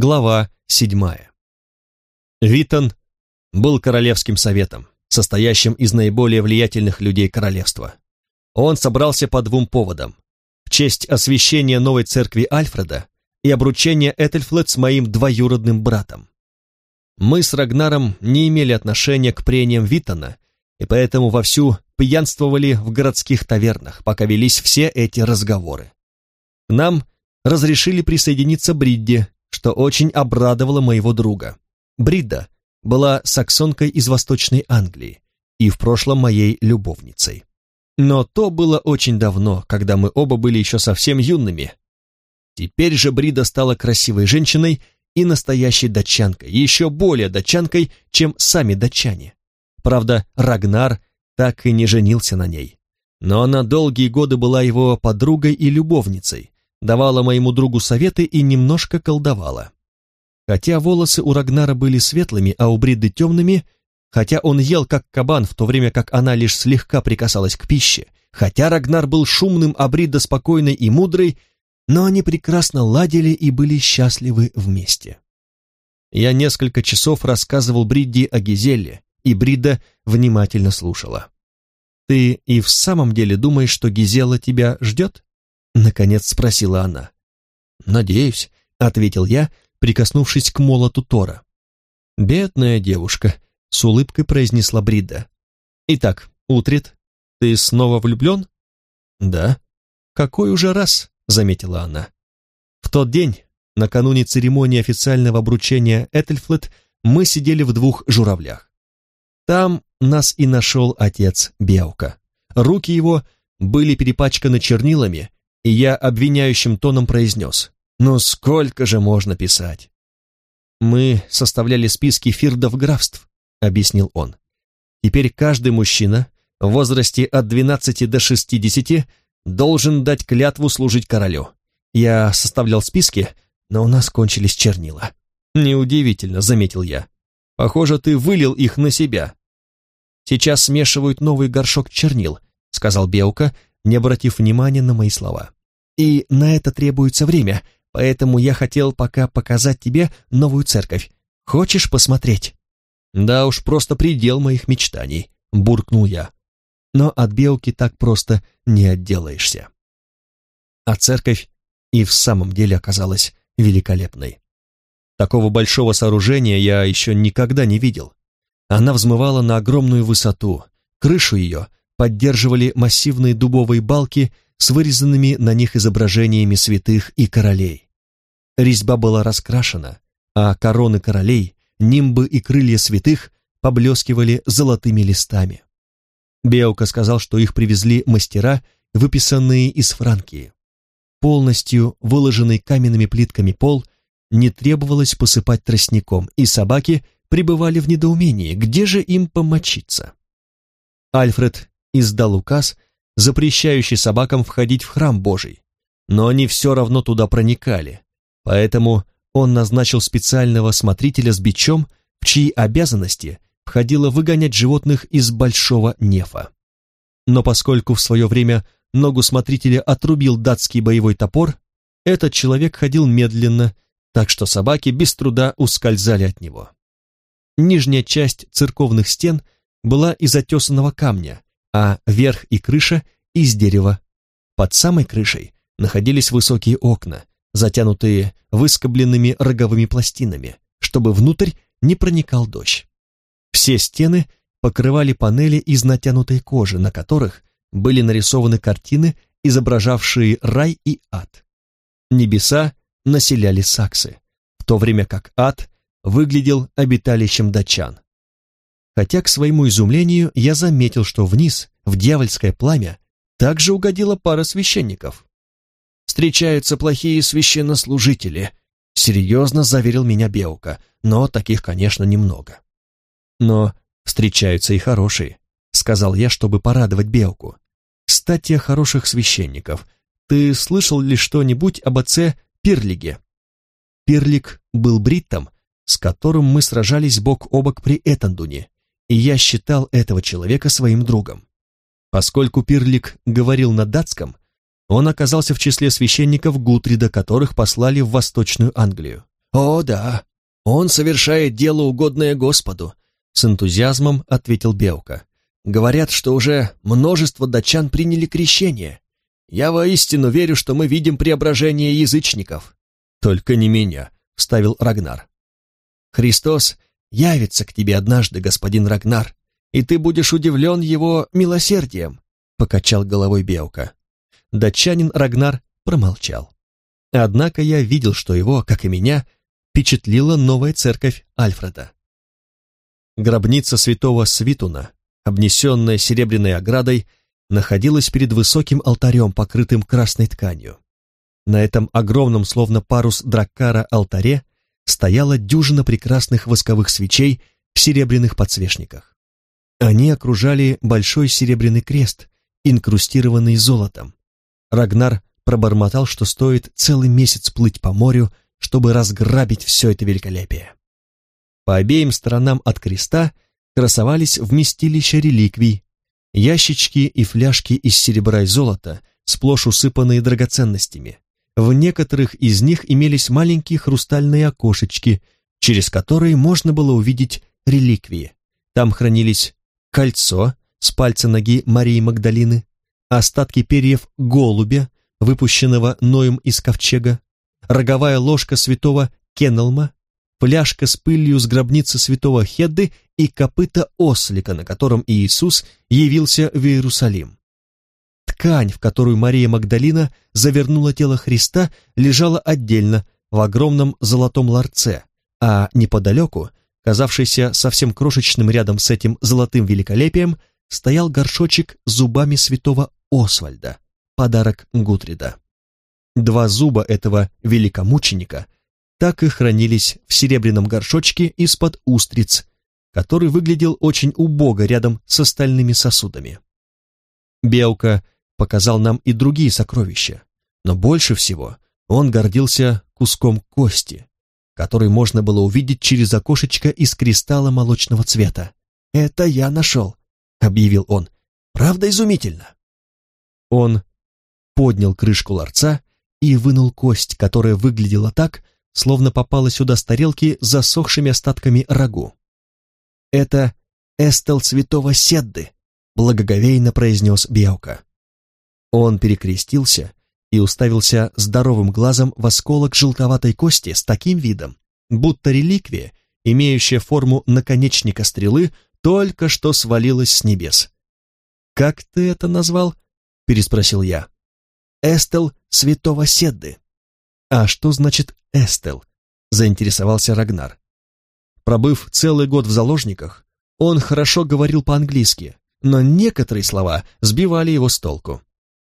Глава седьмая. Витон был королевским советом, состоящим из наиболее влиятельных людей королевства. Он собрался по двум поводам. В честь освящения новой церкви Альфреда и обручения Этельфлет с моим двоюродным братом. Мы с Рагнаром не имели отношения к прениям Витона, и поэтому вовсю пьянствовали в городских тавернах, пока велись все эти разговоры. К нам разрешили присоединиться Бридди, что очень обрадовало моего друга. Бридда была саксонкой из Восточной Англии и в прошлом моей любовницей. Но то было очень давно, когда мы оба были еще совсем юными. Теперь же Брида стала красивой женщиной и настоящей датчанкой, еще более датчанкой, чем сами датчане. Правда, Рагнар так и не женился на ней. Но она долгие годы была его подругой и любовницей, давала моему другу советы и немножко колдовала. Хотя волосы у Рагнара были светлыми, а у Бриды темными, хотя он ел как кабан, в то время как она лишь слегка прикасалась к пище, хотя Рагнар был шумным, а Брида спокойной и мудрой, но они прекрасно ладили и были счастливы вместе. Я несколько часов рассказывал Бридди о Гизелле, и Брида внимательно слушала. «Ты и в самом деле думаешь, что Гизела тебя ждет?» Наконец спросила она. «Надеюсь», — ответил я, прикоснувшись к молоту Тора. «Бедная девушка», — с улыбкой произнесла Брида. «Итак, Утрит, ты снова влюблен?» «Да». «Какой уже раз?» — заметила она. «В тот день, накануне церемонии официального обручения Этельфлет, мы сидели в двух журавлях. Там нас и нашел отец Беука. Руки его были перепачканы чернилами, и я обвиняющим тоном произнес, «Ну сколько же можно писать?» «Мы составляли списки фирдов графств», — объяснил он. «Теперь каждый мужчина в возрасте от 12 до 60 должен дать клятву служить королю. Я составлял списки, но у нас кончились чернила». «Неудивительно», — заметил я. «Похоже, ты вылил их на себя». «Сейчас смешивают новый горшок чернил», — сказал Беука, не обратив внимания на мои слова. И на это требуется время, поэтому я хотел пока показать тебе новую церковь. Хочешь посмотреть?» «Да уж, просто предел моих мечтаний», — буркнул я. Но от белки так просто не отделаешься. А церковь и в самом деле оказалась великолепной. Такого большого сооружения я еще никогда не видел. Она взмывала на огромную высоту, крышу ее поддерживали массивные дубовые балки с вырезанными на них изображениями святых и королей. Резьба была раскрашена, а короны королей, нимбы и крылья святых поблескивали золотыми листами. Беука сказал, что их привезли мастера, выписанные из Франкии. Полностью выложенный каменными плитками пол не требовалось посыпать тростником, и собаки пребывали в недоумении, где же им помочиться. Альфред издал указ, запрещающий собакам входить в храм Божий, но они все равно туда проникали, поэтому он назначил специального смотрителя с бичом, в чьи обязанности входило выгонять животных из большого нефа. Но поскольку в свое время ногу смотрителя отрубил датский боевой топор, этот человек ходил медленно, так что собаки без труда ускользали от него. Нижняя часть церковных стен была из отесанного камня, а верх и крыша из дерева. Под самой крышей находились высокие окна, затянутые выскобленными роговыми пластинами, чтобы внутрь не проникал дождь. Все стены покрывали панели из натянутой кожи, на которых были нарисованы картины, изображавшие рай и ад. Небеса населяли саксы, в то время как ад выглядел обиталищем датчан хотя к своему изумлению я заметил, что вниз, в дьявольское пламя, также угодила пара священников. «Встречаются плохие священнослужители», — серьезно заверил меня Беука, но таких, конечно, немного. «Но встречаются и хорошие», — сказал я, чтобы порадовать Беуку. «Кстати, о хороших священников. Ты слышал ли что-нибудь об отце Пирлиге?» Пирлик был бриттом, с которым мы сражались бок о бок при Этандуне, и я считал этого человека своим другом. Поскольку Пирлик говорил на датском, он оказался в числе священников Гутрида, которых послали в Восточную Англию. О, да, он совершает дело, угодное Господу, с энтузиазмом ответил Беука. Говорят, что уже множество датчан приняли крещение. Я воистину верю, что мы видим преображение язычников. Только не меня, вставил Рагнар. Христос явится к тебе однажды, господин Рагнар, и ты будешь удивлен его милосердием, покачал головой Беука. Датчанин Рагнар промолчал. Однако я видел, что его, как и меня, впечатлила новая церковь Альфреда. Гробница святого Свитуна, обнесенная серебряной оградой, находилась перед высоким алтарем, покрытым красной тканью. На этом огромном, словно парус драккара, алтаре стояла дюжина прекрасных восковых свечей в серебряных подсвечниках. Они окружали большой серебряный крест, инкрустированный золотом. Рагнар пробормотал, что стоит целый месяц плыть по морю, чтобы разграбить все это великолепие. По обеим сторонам от креста красовались вместилища реликвий, ящички и фляжки из серебра и золота, сплошь усыпанные драгоценностями. В некоторых из них имелись маленькие хрустальные окошечки, через которые можно было увидеть реликвии. Там хранились кольцо с пальца ноги Марии Магдалины, остатки перьев голубя, выпущенного Ноем из ковчега, роговая ложка святого Кеннелма, фляжка с пылью с гробницы святого Хедды и копыта ослика, на котором Иисус явился в Иерусалим. Ткань, в которую Мария Магдалина завернула тело Христа, лежала отдельно в огромном золотом ларце, а неподалеку, казавшийся совсем крошечным рядом с этим золотым великолепием, стоял горшочек с зубами святого Освальда, подарок Гутрида. Два зуба этого великомученика так и хранились в серебряном горшочке из-под устриц, который выглядел очень убого рядом с остальными сосудами. Белка показал нам и другие сокровища, но больше всего он гордился куском кости, который можно было увидеть через окошечко из кристалла молочного цвета. «Это я нашел», — объявил он. «Правда изумительно». Он поднял крышку ларца и вынул кость, которая выглядела так, словно попала сюда с тарелки с засохшими остатками рагу. «Это эстел святого Седды», — благоговейно произнес Биока. Он перекрестился и уставился здоровым глазом в осколок желтоватой кости с таким видом, будто реликвия, имеющая форму наконечника стрелы, только что свалилась с небес. «Как ты это назвал?» — переспросил я. «Эстел святого Седды». «А что значит Эстел?» — заинтересовался Рагнар. Пробыв целый год в заложниках, он хорошо говорил по-английски, но некоторые слова сбивали его с толку.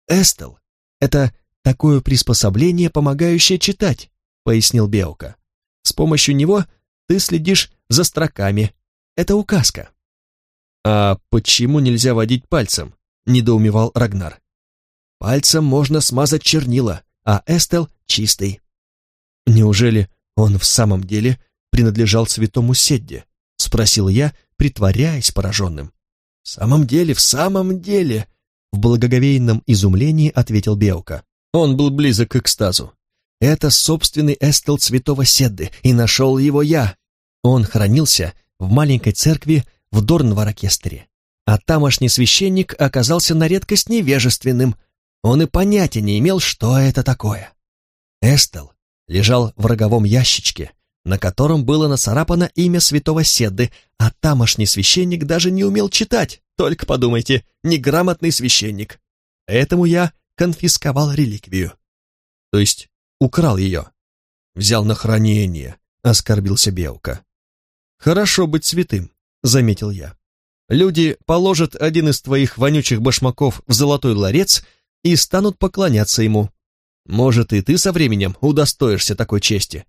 «Эстел — это такое приспособление, помогающее читать», — пояснил Беука. «С помощью него ты следишь за строками. Это указка». «А почему нельзя водить пальцем?» — недоумевал Рагнар. «Пальцем можно смазать чернила, а Эстел чистый». «Неужели он в самом деле принадлежал святому Седде?» — спросил я, притворяясь пораженным. «В самом деле, в самом деле!» В благоговейном изумлении ответил Беука. Он был близок к экстазу. «Это собственный эстел святого Седды, и нашел его я. Он хранился в маленькой церкви в Дорнваракестере, а тамошний священник оказался на редкость невежественным. Он и понятия не имел, что это такое. Эстел лежал в роговом ящичке, на котором было нацарапано имя святого Седды, а тамошний священник даже не умел читать, только подумайте, неграмотный священник. Этому я конфисковал реликвию. То есть украл ее. Взял на хранение, оскорбился Белка. Хорошо быть святым, заметил я. Люди положат один из твоих вонючих башмаков в золотой ларец и станут поклоняться ему. Может, и ты со временем удостоишься такой чести.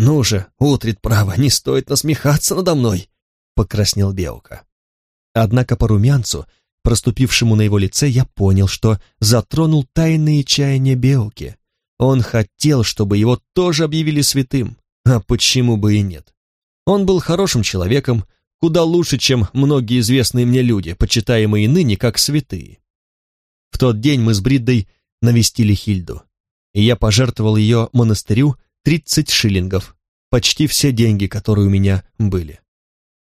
Ну же, утрит право, не стоит насмехаться надо мной, покраснел Белка. Однако по румянцу, проступившему на его лице, я понял, что затронул тайные чаяния Белки. Он хотел, чтобы его тоже объявили святым, а почему бы и нет? Он был хорошим человеком, куда лучше, чем многие известные мне люди, почитаемые ныне как святые. В тот день мы с Бриддой навестили Хильду, и я пожертвовал ее монастырю тридцать шиллингов, почти все деньги, которые у меня были.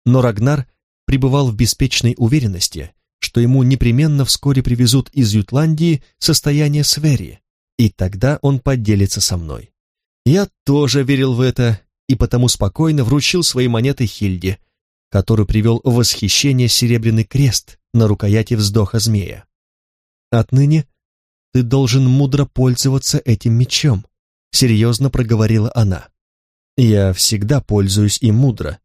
Но Рагнар пребывал в беспечной уверенности, что ему непременно вскоре привезут из Ютландии состояние Свери, и тогда он поделится со мной. Я тоже верил в это и потому спокойно вручил свои монеты Хильде, который привел в восхищение серебряный крест на рукояти вздоха змея. «Отныне ты должен мудро пользоваться этим мечом», — серьезно проговорила она. «Я всегда пользуюсь им мудро.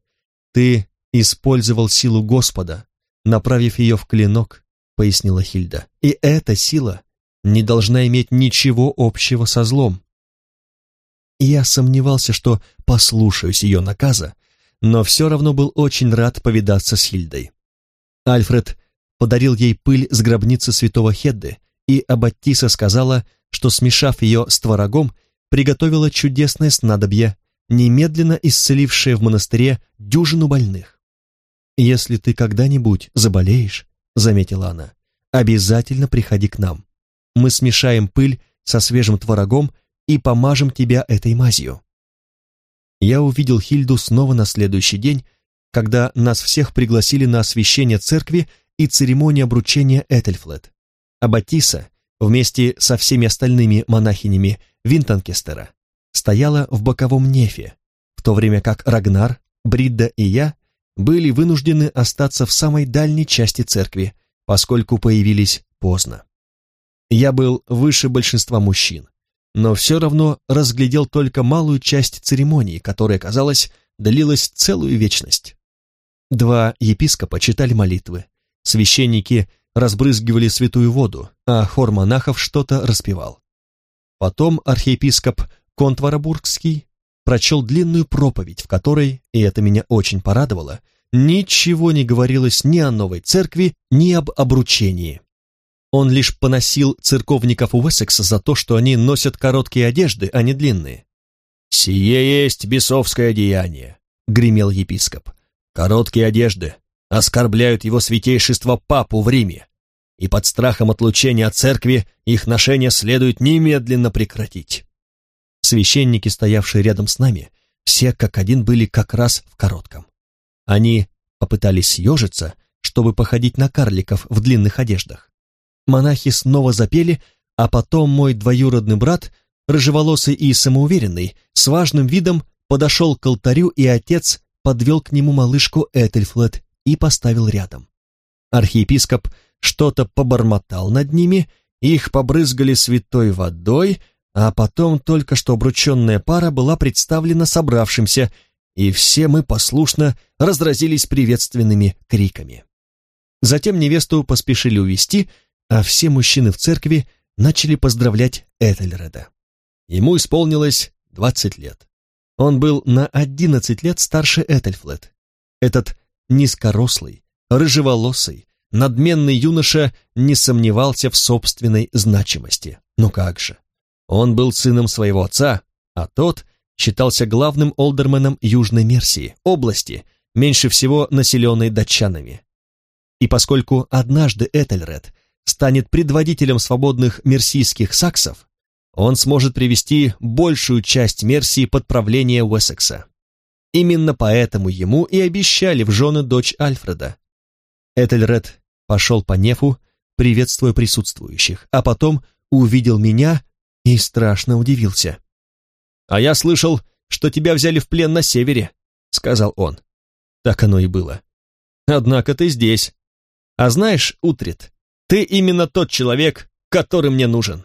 Ты использовал силу Господа, направив ее в клинок», — пояснила Хильда. «И эта сила не должна иметь ничего общего со злом». Я сомневался, что послушаюсь ее наказа, но все равно был очень рад повидаться с Хильдой. Альфред подарил ей пыль с гробницы святого Хедды, и Аббатиса сказала, что, смешав ее с творогом, приготовила чудесное снадобье, немедленно исцелившее в монастыре дюжину больных. «Если ты когда-нибудь заболеешь», — заметила она, — «обязательно приходи к нам. Мы смешаем пыль со свежим творогом и помажем тебя этой мазью» я увидел Хильду снова на следующий день, когда нас всех пригласили на освящение церкви и церемонию обручения Этельфлет. А Батиса, вместе со всеми остальными монахинями Винтонкестера, стояла в боковом нефе, в то время как Рагнар, Бридда и я были вынуждены остаться в самой дальней части церкви, поскольку появились поздно. Я был выше большинства мужчин, но все равно разглядел только малую часть церемонии, которая, казалось, длилась целую вечность. Два епископа читали молитвы, священники разбрызгивали святую воду, а хор монахов что-то распевал. Потом архиепископ Контварабургский прочел длинную проповедь, в которой, и это меня очень порадовало, ничего не говорилось ни о новой церкви, ни об обручении. Он лишь поносил церковников Уэссекса за то, что они носят короткие одежды, а не длинные. «Сие есть бесовское деяние», — гремел епископ. «Короткие одежды оскорбляют его святейшество папу в Риме, и под страхом отлучения от церкви их ношение следует немедленно прекратить». Священники, стоявшие рядом с нами, все как один были как раз в коротком. Они попытались съежиться, чтобы походить на карликов в длинных одеждах. Монахи снова запели, а потом мой двоюродный брат, рыжеволосый и самоуверенный, с важным видом подошел к алтарю, и отец подвел к нему малышку Этельфлет и поставил рядом. Архиепископ что-то побормотал над ними, их побрызгали святой водой, а потом только что обрученная пара была представлена собравшимся, и все мы послушно разразились приветственными криками. Затем невесту поспешили увести, а все мужчины в церкви начали поздравлять Этельреда. Ему исполнилось 20 лет. Он был на 11 лет старше Этельфлет. Этот низкорослый, рыжеволосый, надменный юноша не сомневался в собственной значимости. Ну как же. Он был сыном своего отца, а тот считался главным олдерменом Южной Мерсии, области, меньше всего населенной датчанами. И поскольку однажды Этельред станет предводителем свободных мерсийских саксов, он сможет привести большую часть Мерсии под правление Уэссекса. Именно поэтому ему и обещали в жены дочь Альфреда. Этельред пошел по нефу, приветствуя присутствующих, а потом увидел меня и страшно удивился. «А я слышал, что тебя взяли в плен на севере», — сказал он. Так оно и было. «Однако ты здесь. А знаешь, Утрит, ты именно тот человек, который мне нужен».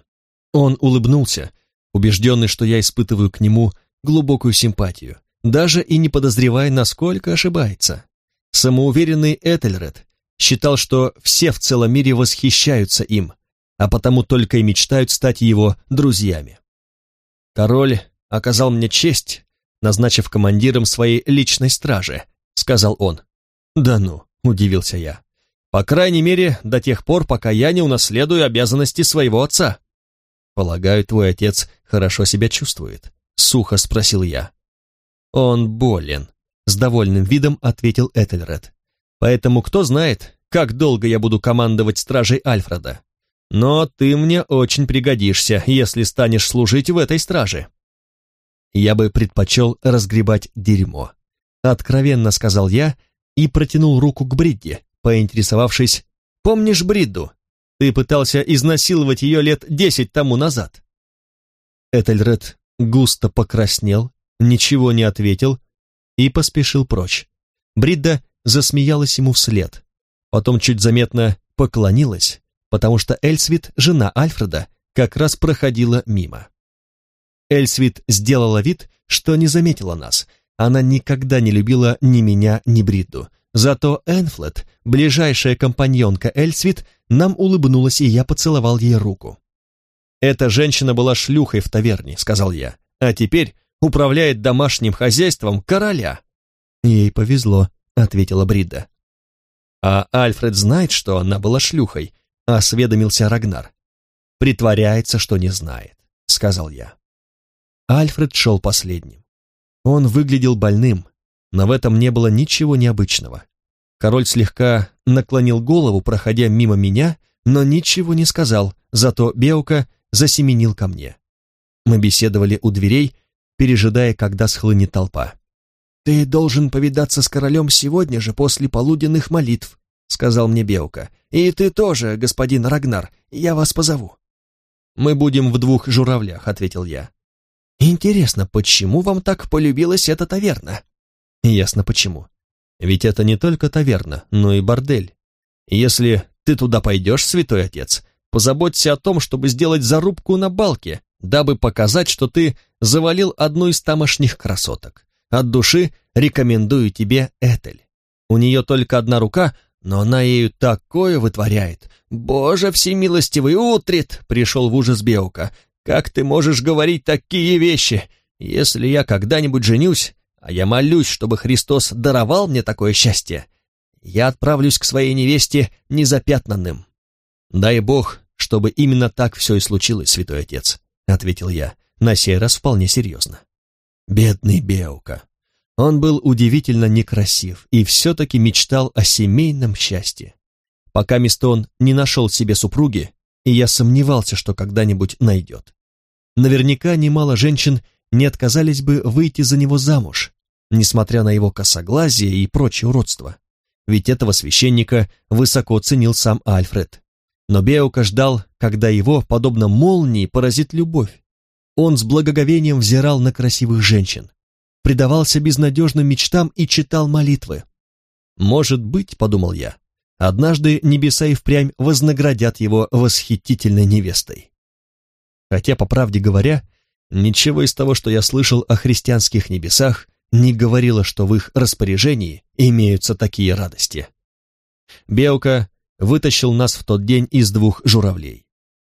Он улыбнулся, убежденный, что я испытываю к нему глубокую симпатию, даже и не подозревая, насколько ошибается. Самоуверенный Этельред считал, что все в целом мире восхищаются им, а потому только и мечтают стать его друзьями. «Король оказал мне честь, назначив командиром своей личной стражи», — сказал он. «Да ну», — удивился я. По крайней мере, до тех пор, пока я не унаследую обязанности своего отца. Полагаю, твой отец хорошо себя чувствует, сухо спросил я. Он болен, с довольным видом ответил Этельред. Поэтому кто знает, как долго я буду командовать стражей Альфреда. Но ты мне очень пригодишься, если станешь служить в этой страже. Я бы предпочел разгребать дерьмо. Откровенно сказал я и протянул руку к Бридди, поинтересовавшись, «Помнишь Бридду? Ты пытался изнасиловать ее лет десять тому назад». Этельред густо покраснел, ничего не ответил и поспешил прочь. Бридда засмеялась ему вслед, потом чуть заметно поклонилась, потому что Эльсвит, жена Альфреда, как раз проходила мимо. Эльсвит сделала вид, что не заметила нас. Она никогда не любила ни меня, ни Бридду. Зато Энфлет, ближайшая компаньонка Эльсвит, нам улыбнулась, и я поцеловал ей руку. «Эта женщина была шлюхой в таверне», — сказал я, «а теперь управляет домашним хозяйством короля». «Ей повезло», — ответила Бридда. «А Альфред знает, что она была шлюхой», — осведомился Рагнар. «Притворяется, что не знает», — сказал я. Альфред шел последним. Он выглядел больным, но в этом не было ничего необычного. Король слегка наклонил голову, проходя мимо меня, но ничего не сказал, зато Беука засеменил ко мне. Мы беседовали у дверей, пережидая, когда схлынет толпа. «Ты должен повидаться с королем сегодня же после полуденных молитв», — сказал мне Беука. «И ты тоже, господин Рагнар, я вас позову». «Мы будем в двух журавлях», — ответил я. Интересно, почему вам так полюбилась эта таверна? Ясно почему. Ведь это не только таверна, но и бордель. Если ты туда пойдешь, святой отец, позаботься о том, чтобы сделать зарубку на балке, дабы показать, что ты завалил одну из тамошних красоток. От души рекомендую тебе Этель. У нее только одна рука, но она ею такое вытворяет. Боже всемилостивый, утрит! Пришел в ужас Беука. Как ты можешь говорить такие вещи? Если я когда-нибудь женюсь, а я молюсь, чтобы Христос даровал мне такое счастье, я отправлюсь к своей невесте незапятнанным. Дай Бог, чтобы именно так все и случилось, святой отец, ответил я, на сей раз вполне серьезно. Бедный Беука. Он был удивительно некрасив и все-таки мечтал о семейном счастье. Пока Мистон не нашел себе супруги, и я сомневался, что когда-нибудь найдет. Наверняка немало женщин не отказались бы выйти за него замуж, несмотря на его косоглазие и прочее уродство. Ведь этого священника высоко ценил сам Альфред. Но Беука ждал, когда его, подобно молнии, поразит любовь. Он с благоговением взирал на красивых женщин, предавался безнадежным мечтам и читал молитвы. «Может быть, — подумал я, — однажды небеса и впрямь вознаградят его восхитительной невестой». Хотя, по правде говоря, ничего из того, что я слышал о христианских небесах, не говорило, что в их распоряжении имеются такие радости. Беука вытащил нас в тот день из двух журавлей.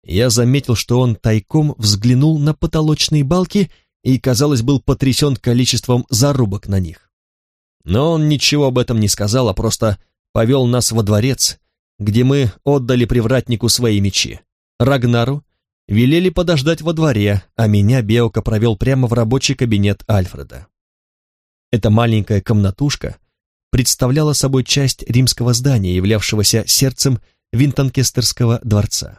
Я заметил, что он тайком взглянул на потолочные балки и, казалось, был потрясен количеством зарубок на них. Но он ничего об этом не сказал, а просто повел нас во дворец, где мы отдали привратнику свои мечи, Рагнару Велели подождать во дворе, а меня Беока провел прямо в рабочий кабинет Альфреда. Эта маленькая комнатушка представляла собой часть римского здания, являвшегося сердцем Винтонкестерского дворца.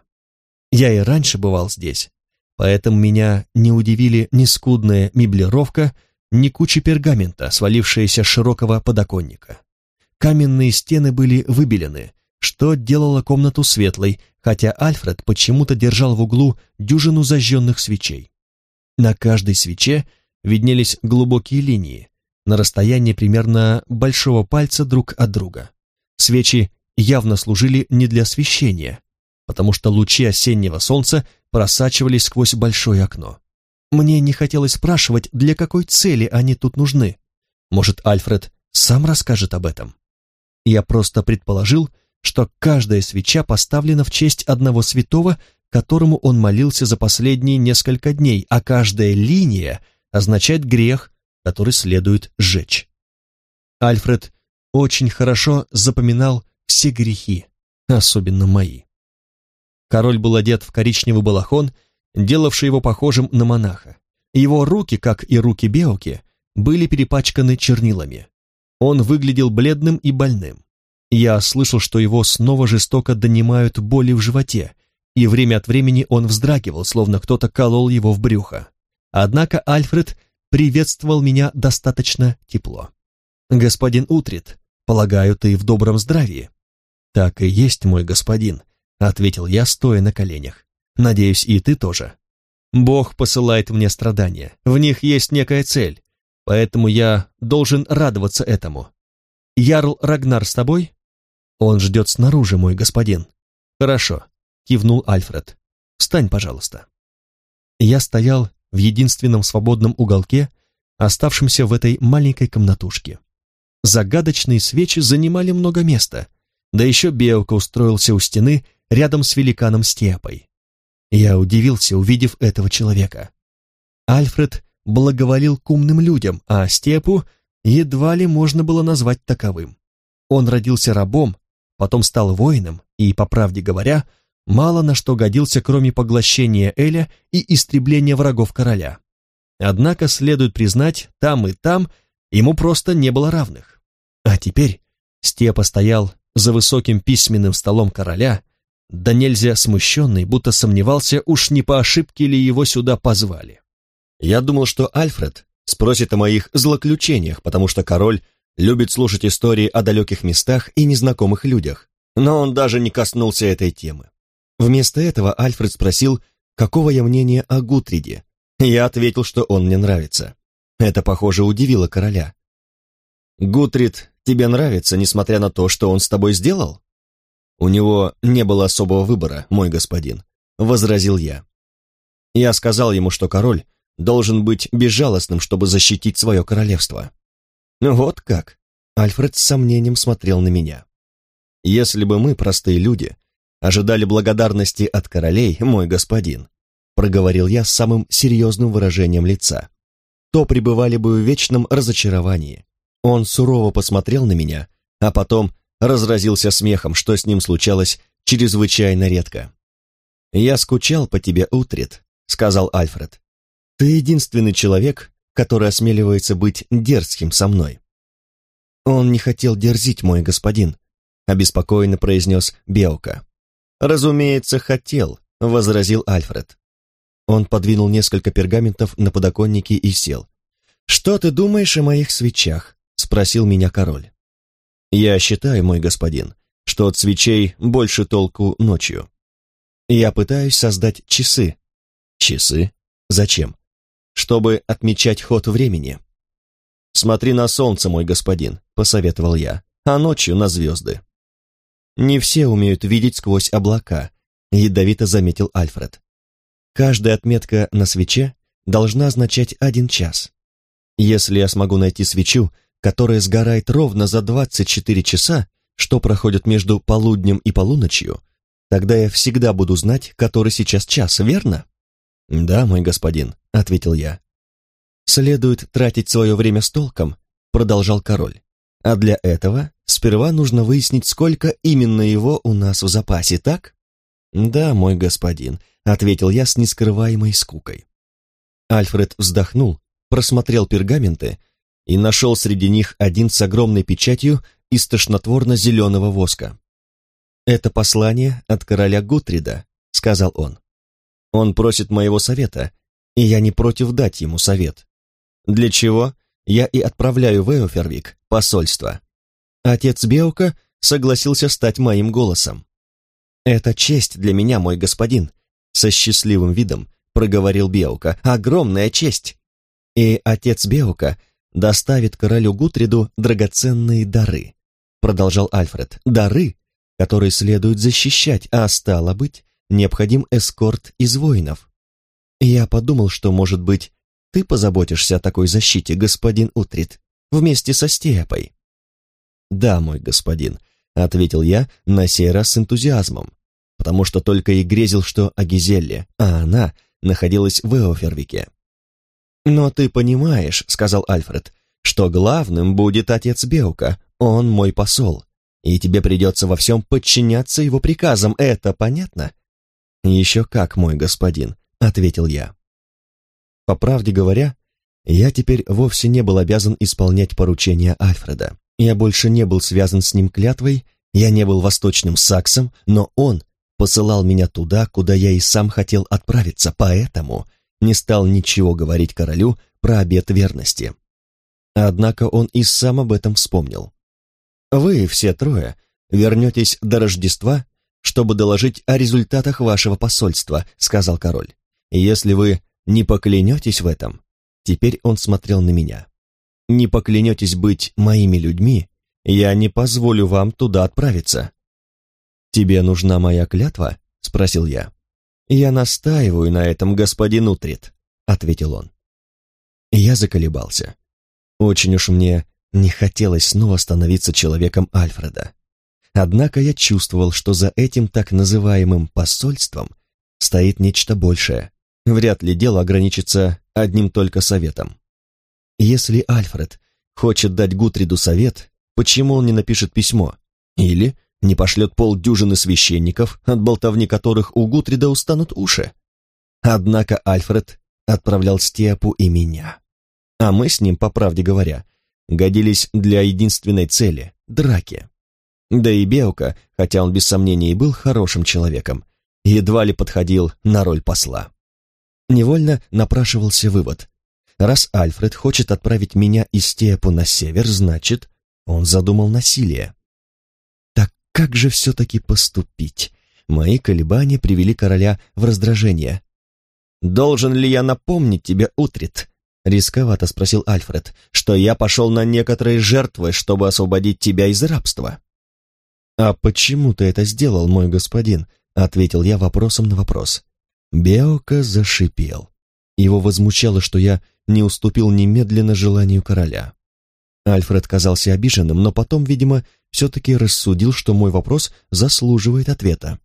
Я и раньше бывал здесь, поэтому меня не удивили ни скудная меблировка, ни куча пергамента, свалившаяся с широкого подоконника. Каменные стены были выбелены, что делало комнату светлой, хотя Альфред почему-то держал в углу дюжину зажженных свечей. На каждой свече виднелись глубокие линии, на расстоянии примерно большого пальца друг от друга. Свечи явно служили не для освещения, потому что лучи осеннего солнца просачивались сквозь большое окно. Мне не хотелось спрашивать, для какой цели они тут нужны. Может, Альфред сам расскажет об этом? Я просто предположил, что каждая свеча поставлена в честь одного святого, которому он молился за последние несколько дней, а каждая линия означает грех, который следует сжечь. Альфред очень хорошо запоминал все грехи, особенно мои. Король был одет в коричневый балахон, делавший его похожим на монаха. Его руки, как и руки Беоки, были перепачканы чернилами. Он выглядел бледным и больным. Я слышал, что его снова жестоко донимают боли в животе, и время от времени он вздрагивал, словно кто-то колол его в брюхо. Однако Альфред приветствовал меня достаточно тепло. «Господин Утрит, полагаю, ты в добром здравии?» «Так и есть, мой господин», — ответил я, стоя на коленях. «Надеюсь, и ты тоже». «Бог посылает мне страдания, в них есть некая цель, поэтому я должен радоваться этому. Ярл Рагнар с тобой?» «Он ждет снаружи, мой господин». «Хорошо», — кивнул Альфред. «Встань, пожалуйста». Я стоял в единственном свободном уголке, оставшемся в этой маленькой комнатушке. Загадочные свечи занимали много места, да еще Беока устроился у стены рядом с великаном Степой. Я удивился, увидев этого человека. Альфред благоволил к умным людям, а Степу едва ли можно было назвать таковым. Он родился рабом, потом стал воином и, по правде говоря, мало на что годился, кроме поглощения Эля и истребления врагов короля. Однако, следует признать, там и там ему просто не было равных. А теперь Степа стоял за высоким письменным столом короля, да нельзя смущенный, будто сомневался, уж не по ошибке ли его сюда позвали. Я думал, что Альфред спросит о моих злоключениях, потому что король любит слушать истории о далеких местах и незнакомых людях, но он даже не коснулся этой темы. Вместо этого Альфред спросил, какого я мнения о Гутриде. Я ответил, что он мне нравится. Это, похоже, удивило короля. «Гутрид тебе нравится, несмотря на то, что он с тобой сделал?» «У него не было особого выбора, мой господин», — возразил я. Я сказал ему, что король должен быть безжалостным, чтобы защитить свое королевство. «Вот как?» — Альфред с сомнением смотрел на меня. «Если бы мы, простые люди, ожидали благодарности от королей, мой господин, проговорил я с самым серьезным выражением лица, то пребывали бы в вечном разочаровании. Он сурово посмотрел на меня, а потом разразился смехом, что с ним случалось чрезвычайно редко. «Я скучал по тебе, Утрит», — сказал Альфред. «Ты единственный человек, который осмеливается быть дерзким со мной». «Он не хотел дерзить, мой господин», — обеспокоенно произнес Беока. «Разумеется, хотел», — возразил Альфред. Он подвинул несколько пергаментов на подоконнике и сел. «Что ты думаешь о моих свечах?» — спросил меня король. «Я считаю, мой господин, что от свечей больше толку ночью. Я пытаюсь создать часы». «Часы? Зачем?» «Чтобы отмечать ход времени». «Смотри на солнце, мой господин», — посоветовал я, «а ночью на звезды». «Не все умеют видеть сквозь облака», — ядовито заметил Альфред. «Каждая отметка на свече должна означать один час. Если я смогу найти свечу, которая сгорает ровно за 24 часа, что проходит между полуднем и полуночью, тогда я всегда буду знать, который сейчас час, верно?» «Да, мой господин», — ответил я. «Следует тратить свое время с толком», — продолжал король. «А для этого Сперва нужно выяснить, сколько именно его у нас в запасе, так? Да, мой господин, ответил я с нескрываемой скукой. Альфред вздохнул, просмотрел пергаменты и нашел среди них один с огромной печатью из тошнотворно-зеленого воска. «Это послание от короля Гутрида», — сказал он. «Он просит моего совета, и я не против дать ему совет. Для чего я и отправляю в Эофервик посольство. Отец Беука согласился стать моим голосом. «Это честь для меня, мой господин», — со счастливым видом проговорил Беука. «Огромная честь!» «И отец Беука доставит королю Гутриду драгоценные дары», — продолжал Альфред. «Дары, которые следует защищать, а стало быть, необходим эскорт из воинов». Я подумал, что, может быть, ты позаботишься о такой защите, господин Утрит, вместе со Степой. «Да, мой господин», — ответил я на сей раз с энтузиазмом, потому что только и грезил, что о Гизелле, а она находилась в Эофервике. «Но ты понимаешь», — сказал Альфред, — «что главным будет отец Беука, он мой посол, и тебе придется во всем подчиняться его приказам, это понятно?» «Еще как, мой господин», — ответил я. По правде говоря, я теперь вовсе не был обязан исполнять поручения Альфреда. Я больше не был связан с ним клятвой, я не был восточным саксом, но он посылал меня туда, куда я и сам хотел отправиться, поэтому не стал ничего говорить королю про обет верности. Однако он и сам об этом вспомнил. «Вы, все трое, вернетесь до Рождества, чтобы доложить о результатах вашего посольства», — сказал король. «Если вы не поклянетесь в этом...» Теперь он смотрел на меня. «Не поклянетесь быть моими людьми, я не позволю вам туда отправиться». «Тебе нужна моя клятва?» — спросил я. «Я настаиваю на этом, господин Утрит», — ответил он. Я заколебался. Очень уж мне не хотелось снова становиться человеком Альфреда. Однако я чувствовал, что за этим так называемым посольством стоит нечто большее. Вряд ли дело ограничится одним только советом. Если Альфред хочет дать Гутриду совет, почему он не напишет письмо? Или не пошлет полдюжины священников, от болтовни которых у Гутрида устанут уши? Однако Альфред отправлял Степу и меня. А мы с ним, по правде говоря, годились для единственной цели — драки. Да и Беука, хотя он без сомнения и был хорошим человеком, едва ли подходил на роль посла. Невольно напрашивался вывод. Раз Альфред хочет отправить меня из Степу на север, значит, он задумал насилие. Как же все-таки поступить? Мои колебания привели короля в раздражение. «Должен ли я напомнить тебе, Утрит?» — рисковато спросил Альфред, «что я пошел на некоторые жертвы, чтобы освободить тебя из рабства». «А почему ты это сделал, мой господин?» — ответил я вопросом на вопрос. Беока зашипел. Его возмущало, что я не уступил немедленно желанию короля. Альфред казался обиженным, но потом, видимо, все-таки рассудил, что мой вопрос заслуживает ответа.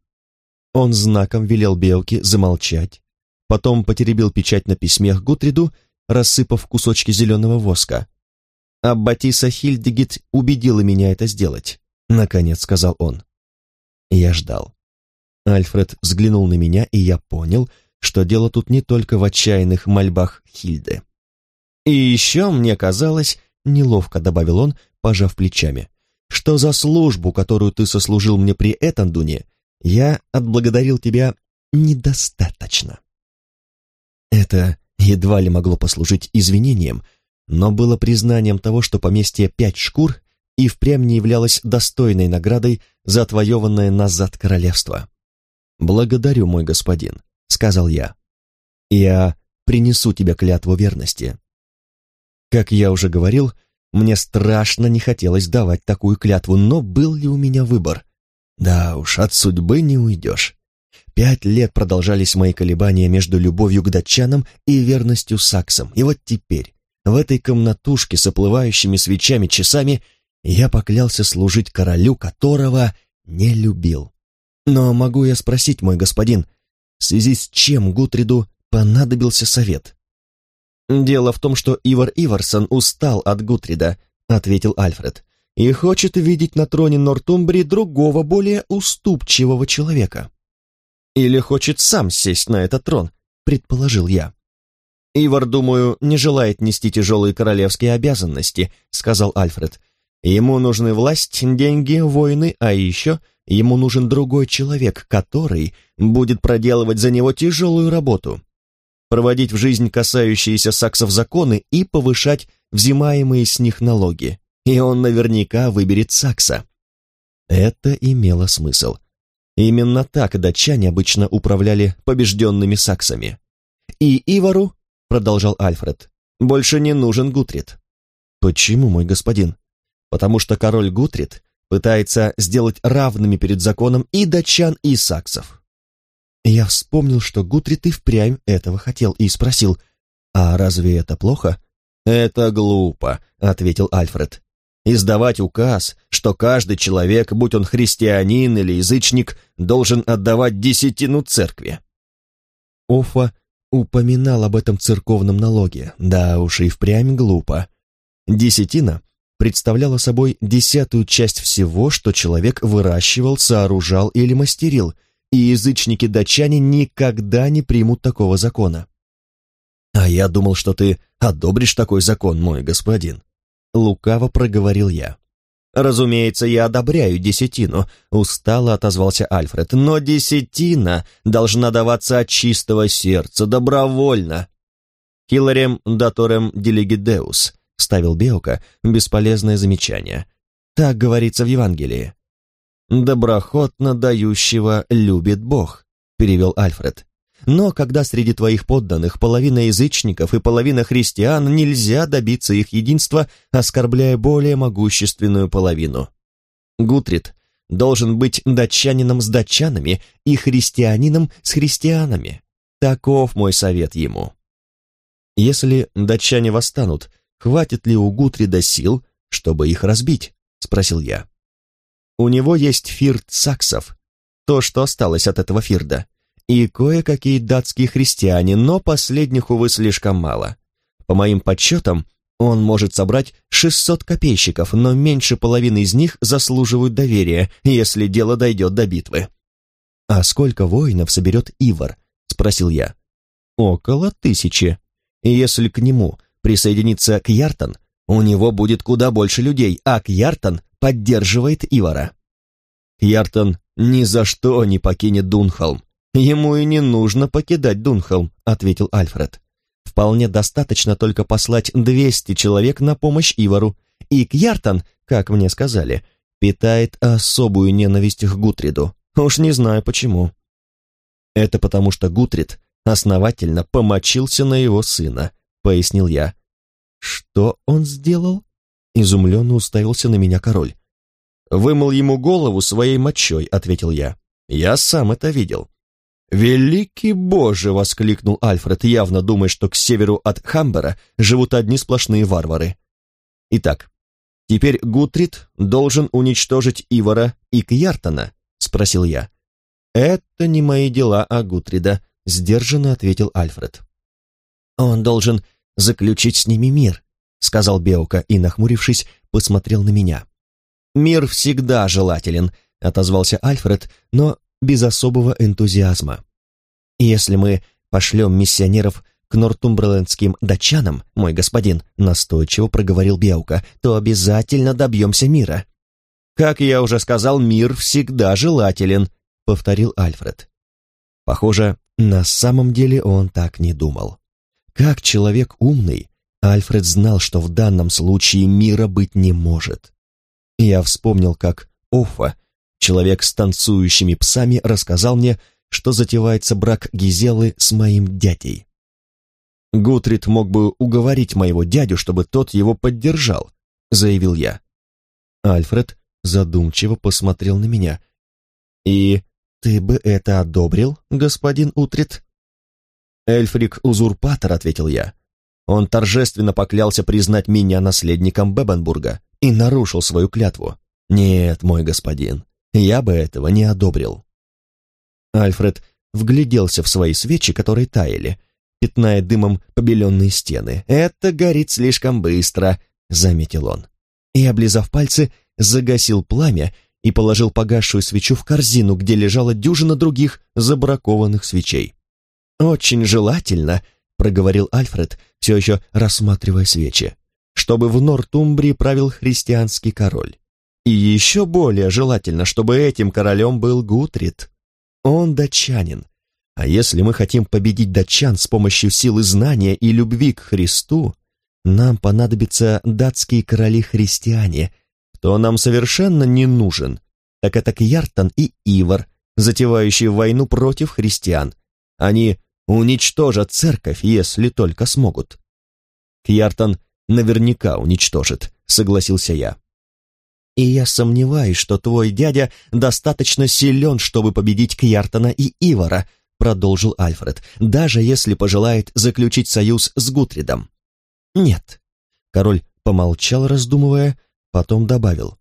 Он знаком велел Беоке замолчать, потом потеребил печать на письме к Гутриду, рассыпав кусочки зеленого воска. А Батиса Хильдегит убедила меня это сделать, наконец сказал он. Я ждал. Альфред взглянул на меня, и я понял, что дело тут не только в отчаянных мольбах Хильды. И еще мне казалось, неловко добавил он, пожав плечами, что за службу, которую ты сослужил мне при Этандуне, я отблагодарил тебя недостаточно. Это едва ли могло послужить извинением, но было признанием того, что поместье «Пять шкур» и впрямь не являлось достойной наградой за отвоеванное назад королевство. «Благодарю, мой господин», — сказал я. «Я принесу тебе клятву верности». Как я уже говорил, мне страшно не хотелось давать такую клятву, но был ли у меня выбор? Да уж, от судьбы не уйдешь. Пять лет продолжались мои колебания между любовью к датчанам и верностью саксам, и вот теперь, в этой комнатушке с оплывающими свечами часами, я поклялся служить королю, которого не любил. Но могу я спросить, мой господин, в связи с чем Гутриду понадобился совет? «Дело в том, что Ивар Иварсон устал от Гутрида», — ответил Альфред, «и хочет видеть на троне Нортумбри другого, более уступчивого человека». «Или хочет сам сесть на этот трон», — предположил я. «Ивар, думаю, не желает нести тяжелые королевские обязанности», — сказал Альфред. «Ему нужны власть, деньги, войны, а еще ему нужен другой человек, который будет проделывать за него тяжелую работу, проводить в жизнь касающиеся саксов законы и повышать взимаемые с них налоги. И он наверняка выберет сакса». Это имело смысл. Именно так датчане обычно управляли побежденными саксами. «И Ивару», — продолжал Альфред, — «больше не нужен Гутрид». «Почему, мой господин?» «Потому что король Гутрид пытается сделать равными перед законом и датчан, и саксов». Я вспомнил, что Гутрид и впрямь этого хотел, и спросил, «А разве это плохо?» «Это глупо», — ответил Альфред издавать указ, что каждый человек, будь он христианин или язычник, должен отдавать десятину церкви. Офа упоминал об этом церковном налоге, да уж и впрямь глупо. Десятина представляла собой десятую часть всего, что человек выращивал, сооружал или мастерил, и язычники-датчане никогда не примут такого закона. «А я думал, что ты одобришь такой закон, мой господин», лукаво проговорил я. Разумеется, я одобряю десятину, устало отозвался Альфред, но десятина должна даваться от чистого сердца, добровольно. Хиларем даторем делегидеус, ставил Беука бесполезное замечание. Так говорится в Евангелии. «Доброхотно дающего любит Бог», — перевел Альфред. «Но когда среди твоих подданных половина язычников и половина христиан, нельзя добиться их единства, оскорбляя более могущественную половину. Гутрид должен быть датчанином с датчанами и христианином с христианами. Таков мой совет ему. Если датчане восстанут, хватит ли у Гутрида сил, чтобы их разбить?» — спросил я. У него есть фирд саксов, то, что осталось от этого фирда, и кое-какие датские христиане, но последних, увы, слишком мало. По моим подсчетам, он может собрать 600 копейщиков, но меньше половины из них заслуживают доверия, если дело дойдет до битвы. «А сколько воинов соберет Ивар?» — спросил я. «Около тысячи. И если к нему присоединится Кьяртан, у него будет куда больше людей, а Кьяртан поддерживает Ивара. Кьяртан ни за что не покинет Дунхолм. Ему и не нужно покидать Дунхолм, ответил Альфред. Вполне достаточно только послать 200 человек на помощь Ивару, и Кьяртан, как мне сказали, питает особую ненависть к Гутриду. Уж не знаю почему. Это потому что Гутрид основательно помочился на его сына, пояснил я. Что он сделал? Изумленно уставился на меня король. «Вымыл ему голову своей мочой», — ответил я. «Я сам это видел». «Великий Боже!» — воскликнул Альфред, явно думая, что к северу от Хамбера живут одни сплошные варвары. «Итак, теперь Гутрид должен уничтожить Ивара и Кьяртана?» — спросил я. «Это не мои дела, а Гутрида», — сдержанно ответил Альфред. «Он должен заключить с ними мир», — сказал Беука и, нахмурившись, посмотрел на меня. «Мир всегда желателен», — отозвался Альфред, но без особого энтузиазма. «Если мы пошлем миссионеров к нортумберлендским датчанам, мой господин», — настойчиво проговорил Беука, «то обязательно добьемся мира». «Как я уже сказал, мир всегда желателен», — повторил Альфред. Похоже, на самом деле он так не думал. Как человек умный, Альфред знал, что в данном случае мира быть не может. Я вспомнил, как Оффа, человек с танцующими псами, рассказал мне, что затевается брак Гизелы с моим дядей. Гутрид мог бы уговорить моего дядю, чтобы тот его поддержал, заявил я. Альфред задумчиво посмотрел на меня. «И ты бы это одобрил, господин Утрид?» «Эльфрик — узурпатор», — ответил я. Он торжественно поклялся признать меня наследником Бебенбурга и нарушил свою клятву. Нет, мой господин, я бы этого не одобрил. Альфред вгляделся в свои свечи, которые таяли, пятная дымом побеленные стены. «Это горит слишком быстро», — заметил он. И, облизав пальцы, загасил пламя и положил погасшую свечу в корзину, где лежала дюжина других забракованных свечей. «Очень желательно», — проговорил Альфред, все еще рассматривая свечи, чтобы в Нортумбрии правил христианский король. И еще более желательно, чтобы этим королем был Гутрид. Он датчанин. А если мы хотим победить датчан с помощью силы знания и любви к Христу, нам понадобятся датские короли-христиане. Кто нам совершенно не нужен, так это Кьяртан и Ивар, затевающие войну против христиан. Они уничтожат церковь, если только смогут. Кьяртан наверняка уничтожит, согласился я. И я сомневаюсь, что твой дядя достаточно силен, чтобы победить Кьяртана и Ивара, продолжил Альфред, даже если пожелает заключить союз с Гутридом. Нет. Король помолчал, раздумывая, потом добавил.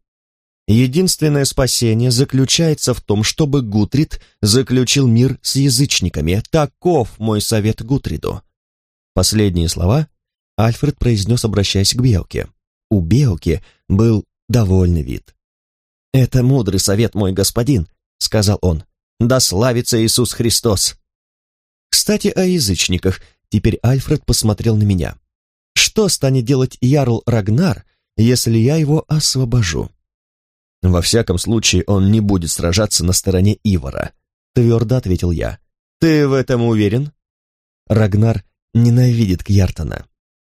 Единственное спасение заключается в том, чтобы Гутрид заключил мир с язычниками. Таков мой совет Гутриду. Последние слова Альфред произнес, обращаясь к Беоке. У Беоки был довольный вид. «Это мудрый совет, мой господин», — сказал он. «Да славится Иисус Христос!» Кстати, о язычниках. Теперь Альфред посмотрел на меня. Что станет делать Ярл Рагнар, если я его освобожу? Во всяком случае, он не будет сражаться на стороне Ивара, твердо ответил я. Ты в этом уверен? Рагнар ненавидит Кьяртона.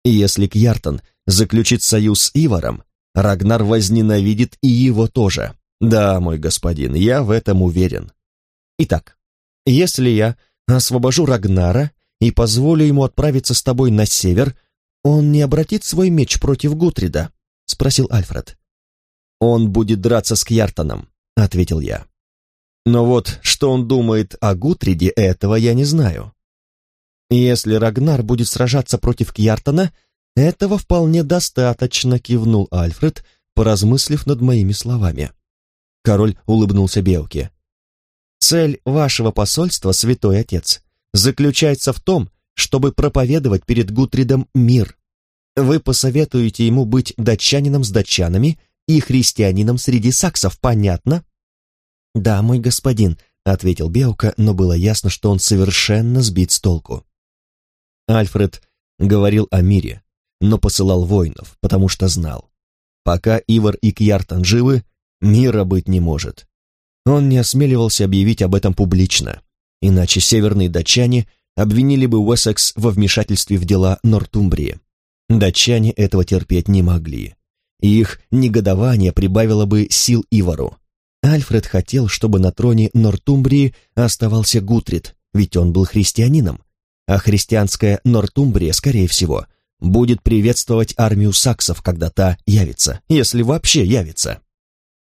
И если Кьяртон заключит союз с Иваром, Рагнар возненавидит и его тоже. Да, мой господин, я в этом уверен. Итак, если я освобожу Рагнара и позволю ему отправиться с тобой на север, он не обратит свой меч против Гутрида? Спросил Альфред. Он будет драться с Кьяртоном, ответил я. Но вот что он думает о Гутриде, этого я не знаю. Если Рагнар будет сражаться против Кьяртона, этого вполне достаточно, кивнул Альфред, поразмыслив над моими словами. Король улыбнулся Белке. «Цель вашего посольства, святой отец, заключается в том, чтобы проповедовать перед Гутридом мир. Вы посоветуете ему быть датчанином с датчанами и христианином среди саксов, понятно?» «Да, мой господин», — ответил Беука, но было ясно, что он совершенно сбит с толку. Альфред говорил о мире, но посылал воинов, потому что знал. Пока Ивар и Кьяртан живы, Мира быть не может. Он не осмеливался объявить об этом публично, иначе северные датчане обвинили бы Уэссекс во вмешательстве в дела Нортумбрии. Датчане этого терпеть не могли, и их негодование прибавило бы сил Ивару. Альфред хотел, чтобы на троне Нортумбрии оставался Гутрид, ведь он был христианином, а христианская Нортумбрия, скорее всего, будет приветствовать армию саксов, когда та явится, если вообще явится.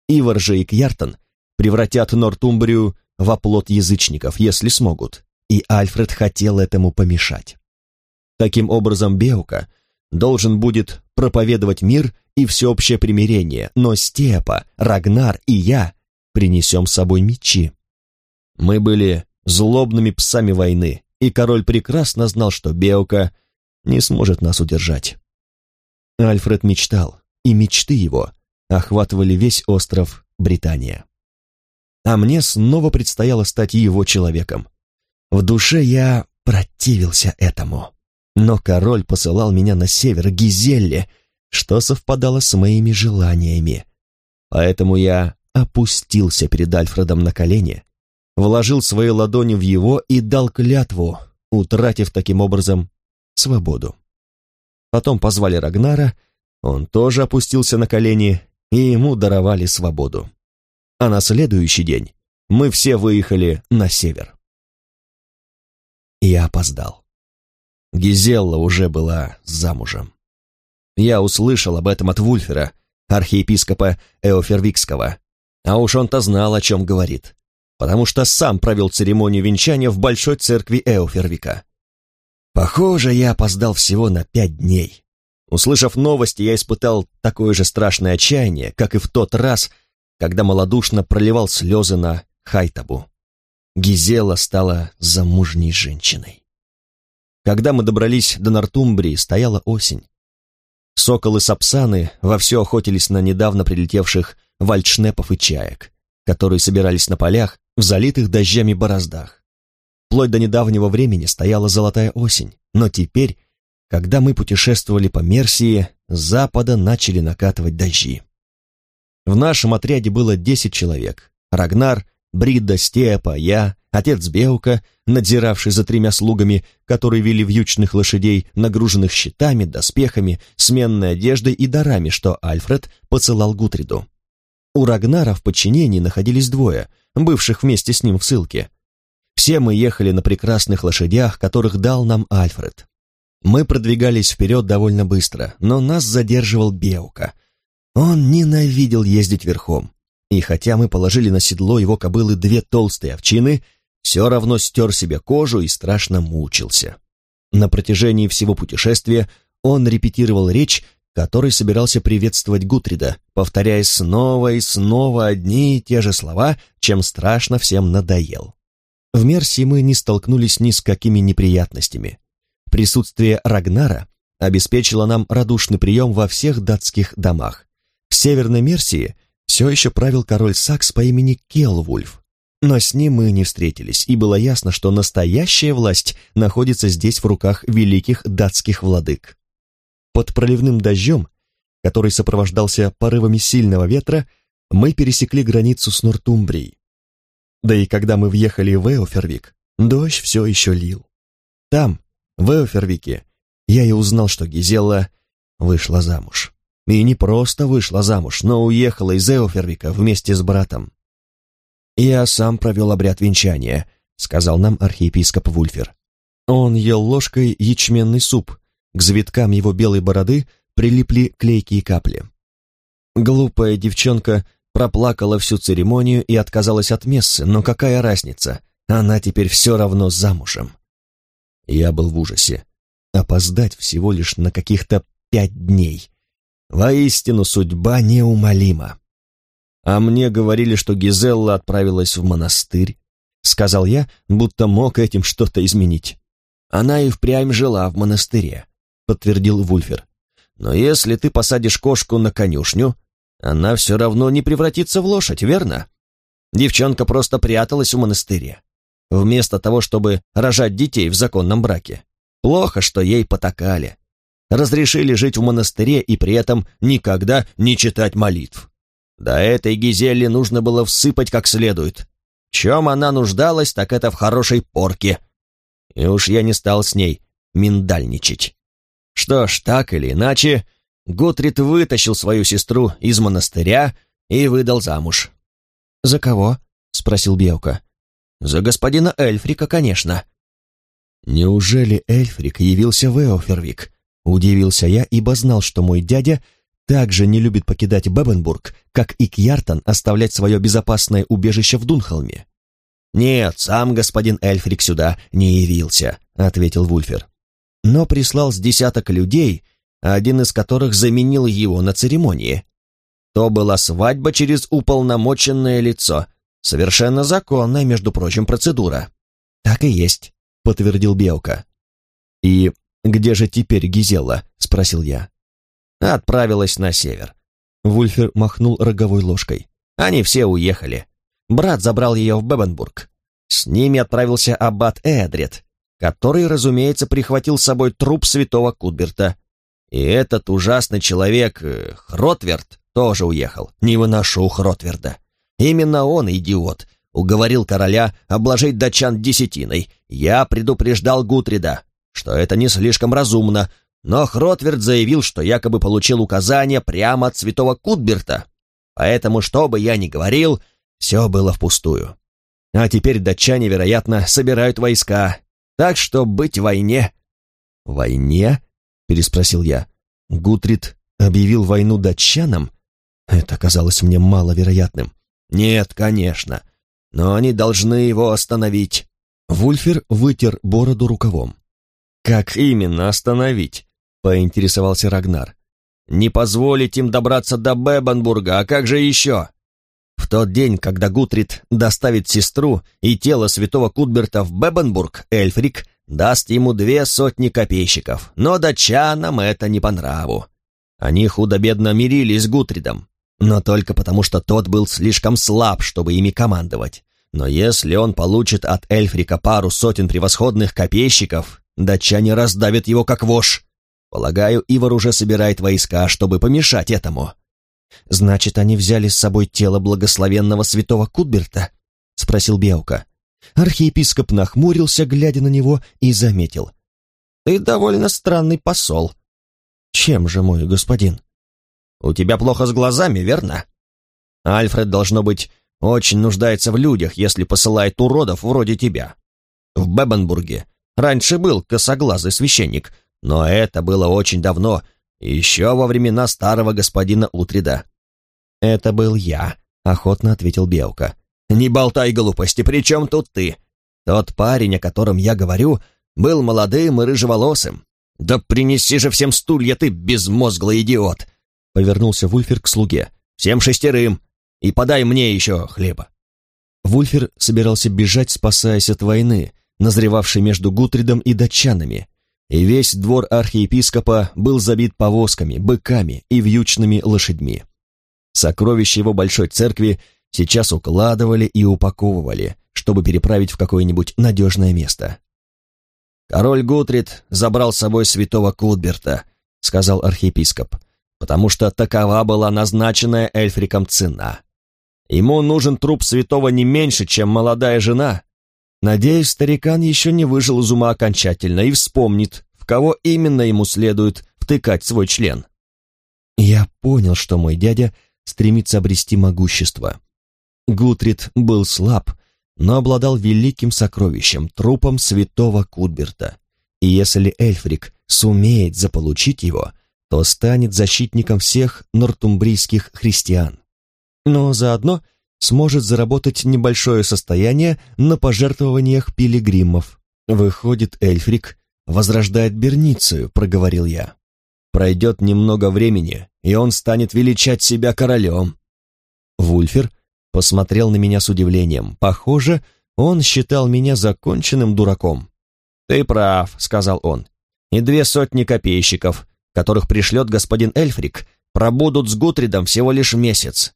Ивар же и Кьяртон превратят Нортумбрию в оплот язычников, если смогут, и Альфред хотел этому помешать. Таким образом, Беука должен будет проповедовать мир и всеобщее примирение, но Степа, Рагнар и я принесем с собой мечи. Мы были злобными псами войны, и король прекрасно знал, что Беука не сможет нас удержать. Альфред мечтал, и мечты его охватывали весь остров Британия. А мне снова предстояло стать его человеком. В душе я противился этому. Но король посылал меня на север, Гизелле, что совпадало с моими желаниями. Поэтому я опустился перед Альфредом на колени, вложил свои ладони в его и дал клятву, утратив таким образом свободу. Потом позвали Рагнара, он тоже опустился на колени и ему даровали свободу. А на следующий день мы все выехали на север. Я опоздал. Гизелла уже была замужем. Я услышал об этом от Вульфера, архиепископа Эофервикского, а уж он-то знал, о чем говорит, потому что сам провел церемонию венчания в Большой церкви Эофервика. Похоже, я опоздал всего на пять дней. Услышав новости, я испытал такое же страшное отчаяние, как и в тот раз, когда малодушно проливал слезы на Хайтабу. Гизела стала замужней женщиной. Когда мы добрались до Нортумбрии, стояла осень. Соколы-сапсаны вовсю охотились на недавно прилетевших вальдшнепов и чаек, которые собирались на полях в залитых дождями бороздах. Вплоть до недавнего времени стояла золотая осень, но теперь когда мы путешествовали по Мерсии, с запада начали накатывать дожди. В нашем отряде было десять человек. Рагнар, Бридда, Степа, я, отец Беука, надзиравший за тремя слугами, которые вели вьючных лошадей, нагруженных щитами, доспехами, сменной одеждой и дарами, что Альфред посылал Гутриду. У Рагнара в подчинении находились двое, бывших вместе с ним в ссылке. Все мы ехали на прекрасных лошадях, которых дал нам Альфред. Мы продвигались вперед довольно быстро, но нас задерживал Беука. Он ненавидел ездить верхом, и хотя мы положили на седло его кобылы две толстые овчины, все равно стер себе кожу и страшно мучился. На протяжении всего путешествия он репетировал речь, которой собирался приветствовать Гутрида, повторяя снова и снова одни и те же слова, чем страшно всем надоел. В Мерсии мы не столкнулись ни с какими неприятностями. Присутствие Рагнара обеспечило нам радушный прием во всех датских домах. В Северной Мерсии все еще правил король Сакс по имени Келвульф, но с ним мы не встретились, и было ясно, что настоящая власть находится здесь в руках великих датских владык. Под проливным дождем, который сопровождался порывами сильного ветра, Мы пересекли границу с Нортумбрией. Да и когда мы въехали в Эофервик, дождь все еще лил. Там, в Эофервике, я и узнал, что Гизелла вышла замуж. И не просто вышла замуж, но уехала из Эофервика вместе с братом. «Я сам провел обряд венчания», — сказал нам архиепископ Вульфер. Он ел ложкой ячменный суп, к завиткам его белой бороды прилипли клейкие капли. Глупая девчонка проплакала всю церемонию и отказалась от мессы, но какая разница, она теперь все равно замужем. Я был в ужасе. Опоздать всего лишь на каких-то пять дней. Воистину, судьба неумолима. А мне говорили, что Гизелла отправилась в монастырь. Сказал я, будто мог этим что-то изменить. Она и впрямь жила в монастыре, подтвердил Вульфер. Но если ты посадишь кошку на конюшню, она все равно не превратится в лошадь, верно? Девчонка просто пряталась в монастыре, вместо того, чтобы рожать детей в законном браке. Плохо, что ей потакали. Разрешили жить в монастыре и при этом никогда не читать молитв. Да этой Гизелле нужно было всыпать как следует. В чем она нуждалась, так это в хорошей порке. И уж я не стал с ней миндальничать. Что ж, так или иначе, Готрид вытащил свою сестру из монастыря и выдал замуж. «За кого?» — спросил Белка. «За господина Эльфрика, конечно». «Неужели Эльфрик явился в Эофервик?» Удивился я, ибо знал, что мой дядя также не любит покидать Бебенбург, как и Кьяртан оставлять свое безопасное убежище в Дунхолме. «Нет, сам господин Эльфрик сюда не явился», — ответил Вульфер. «Но прислал с десяток людей, один из которых заменил его на церемонии. То была свадьба через уполномоченное лицо. Совершенно законная, между прочим, процедура. Так и есть, подтвердил Белка. И где же теперь Гизела? спросил я. Отправилась на север. Вульфер махнул роговой ложкой. Они все уехали. Брат забрал ее в Бебенбург. С ними отправился аббат Эдред, который, разумеется, прихватил с собой труп святого Кудберта. И этот ужасный человек, э, Хротверд, тоже уехал. Не выношу Хротверда. Именно он, идиот, уговорил короля обложить датчан десятиной. Я предупреждал Гутрида, что это не слишком разумно, но Хротверд заявил, что якобы получил указание прямо от святого Кутберта. Поэтому, что бы я ни говорил, все было впустую. А теперь датчане, вероятно, собирают войска. Так что быть в войне... Войне? переспросил я. Гутрид объявил войну датчанам? Это казалось мне маловероятным. Нет, конечно, но они должны его остановить. Вульфер вытер бороду рукавом. Как именно остановить? Поинтересовался Рагнар. Не позволить им добраться до Бебенбурга, а как же еще? В тот день, когда Гутрид доставит сестру и тело святого Кутберта в Бебенбург, Эльфрик даст ему две сотни копейщиков, но датчанам это не по нраву. Они худо-бедно мирились с Гутридом, но только потому, что тот был слишком слаб, чтобы ими командовать. Но если он получит от Эльфрика пару сотен превосходных копейщиков, датчане раздавят его как вошь. Полагаю, Ивар уже собирает войска, чтобы помешать этому. Значит, они взяли с собой тело благословенного святого Кутберта? Спросил Беука. Архиепископ нахмурился, глядя на него, и заметил. «Ты довольно странный посол». «Чем же, мой господин?» «У тебя плохо с глазами, верно?» «Альфред, должно быть, очень нуждается в людях, если посылает уродов вроде тебя. В Бебенбурге раньше был косоглазый священник, но это было очень давно, еще во времена старого господина Утрида». «Это был я», — охотно ответил Белка. «Не болтай глупости, при чем тут ты? Тот парень, о котором я говорю, был молодым и рыжеволосым. Да принеси же всем стулья, ты безмозглый идиот!» Повернулся Вульфер к слуге. «Всем шестерым! И подай мне еще хлеба!» Вульфер собирался бежать, спасаясь от войны, назревавшей между Гутридом и датчанами, и весь двор архиепископа был забит повозками, быками и вьючными лошадьми. Сокровища его большой церкви сейчас укладывали и упаковывали, чтобы переправить в какое-нибудь надежное место. «Король Гутрид забрал с собой святого Кутберта», — сказал архиепископ, «потому что такова была назначенная Эльфриком цена. Ему нужен труп святого не меньше, чем молодая жена. Надеюсь, старикан еще не выжил из ума окончательно и вспомнит, в кого именно ему следует втыкать свой член. Я понял, что мой дядя стремится обрести могущество. Гутрид был слаб, но обладал великим сокровищем, трупом святого Кудберта. И если Эльфрик сумеет заполучить его, то станет защитником всех нортумбрийских христиан. Но заодно сможет заработать небольшое состояние на пожертвованиях пилигримов. Выходит, Эльфрик возрождает Берницию, проговорил я. Пройдет немного времени, и он станет величать себя королем. Вульфер посмотрел на меня с удивлением. Похоже, он считал меня законченным дураком. «Ты прав», — сказал он. «И две сотни копейщиков, которых пришлет господин Эльфрик, пробудут с Гутридом всего лишь месяц.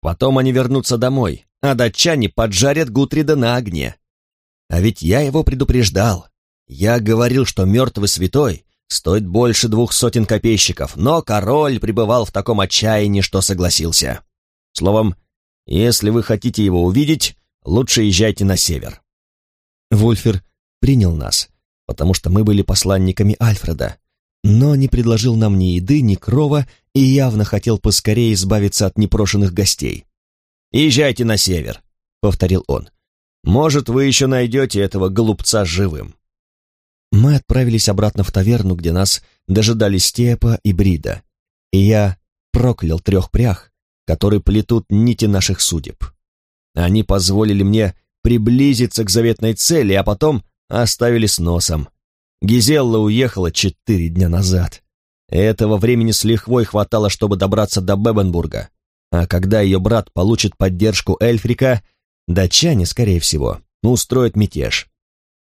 Потом они вернутся домой, а датчане поджарят Гутрида на огне. А ведь я его предупреждал. Я говорил, что мертвый святой стоит больше двух сотен копейщиков, но король пребывал в таком отчаянии, что согласился. Словом, если вы хотите его увидеть, лучше езжайте на север. Вольфер принял нас, потому что мы были посланниками Альфреда, но не предложил нам ни еды, ни крова и явно хотел поскорее избавиться от непрошенных гостей. «Езжайте на север», — повторил он. «Может, вы еще найдете этого голубца живым». Мы отправились обратно в таверну, где нас дожидались Степа и Брида, и я проклял трех прях, которые плетут нити наших судеб. Они позволили мне приблизиться к заветной цели, а потом оставили с носом. Гизелла уехала четыре дня назад. Этого времени с лихвой хватало, чтобы добраться до Бебенбурга. А когда ее брат получит поддержку Эльфрика, датчане, скорее всего, устроят мятеж.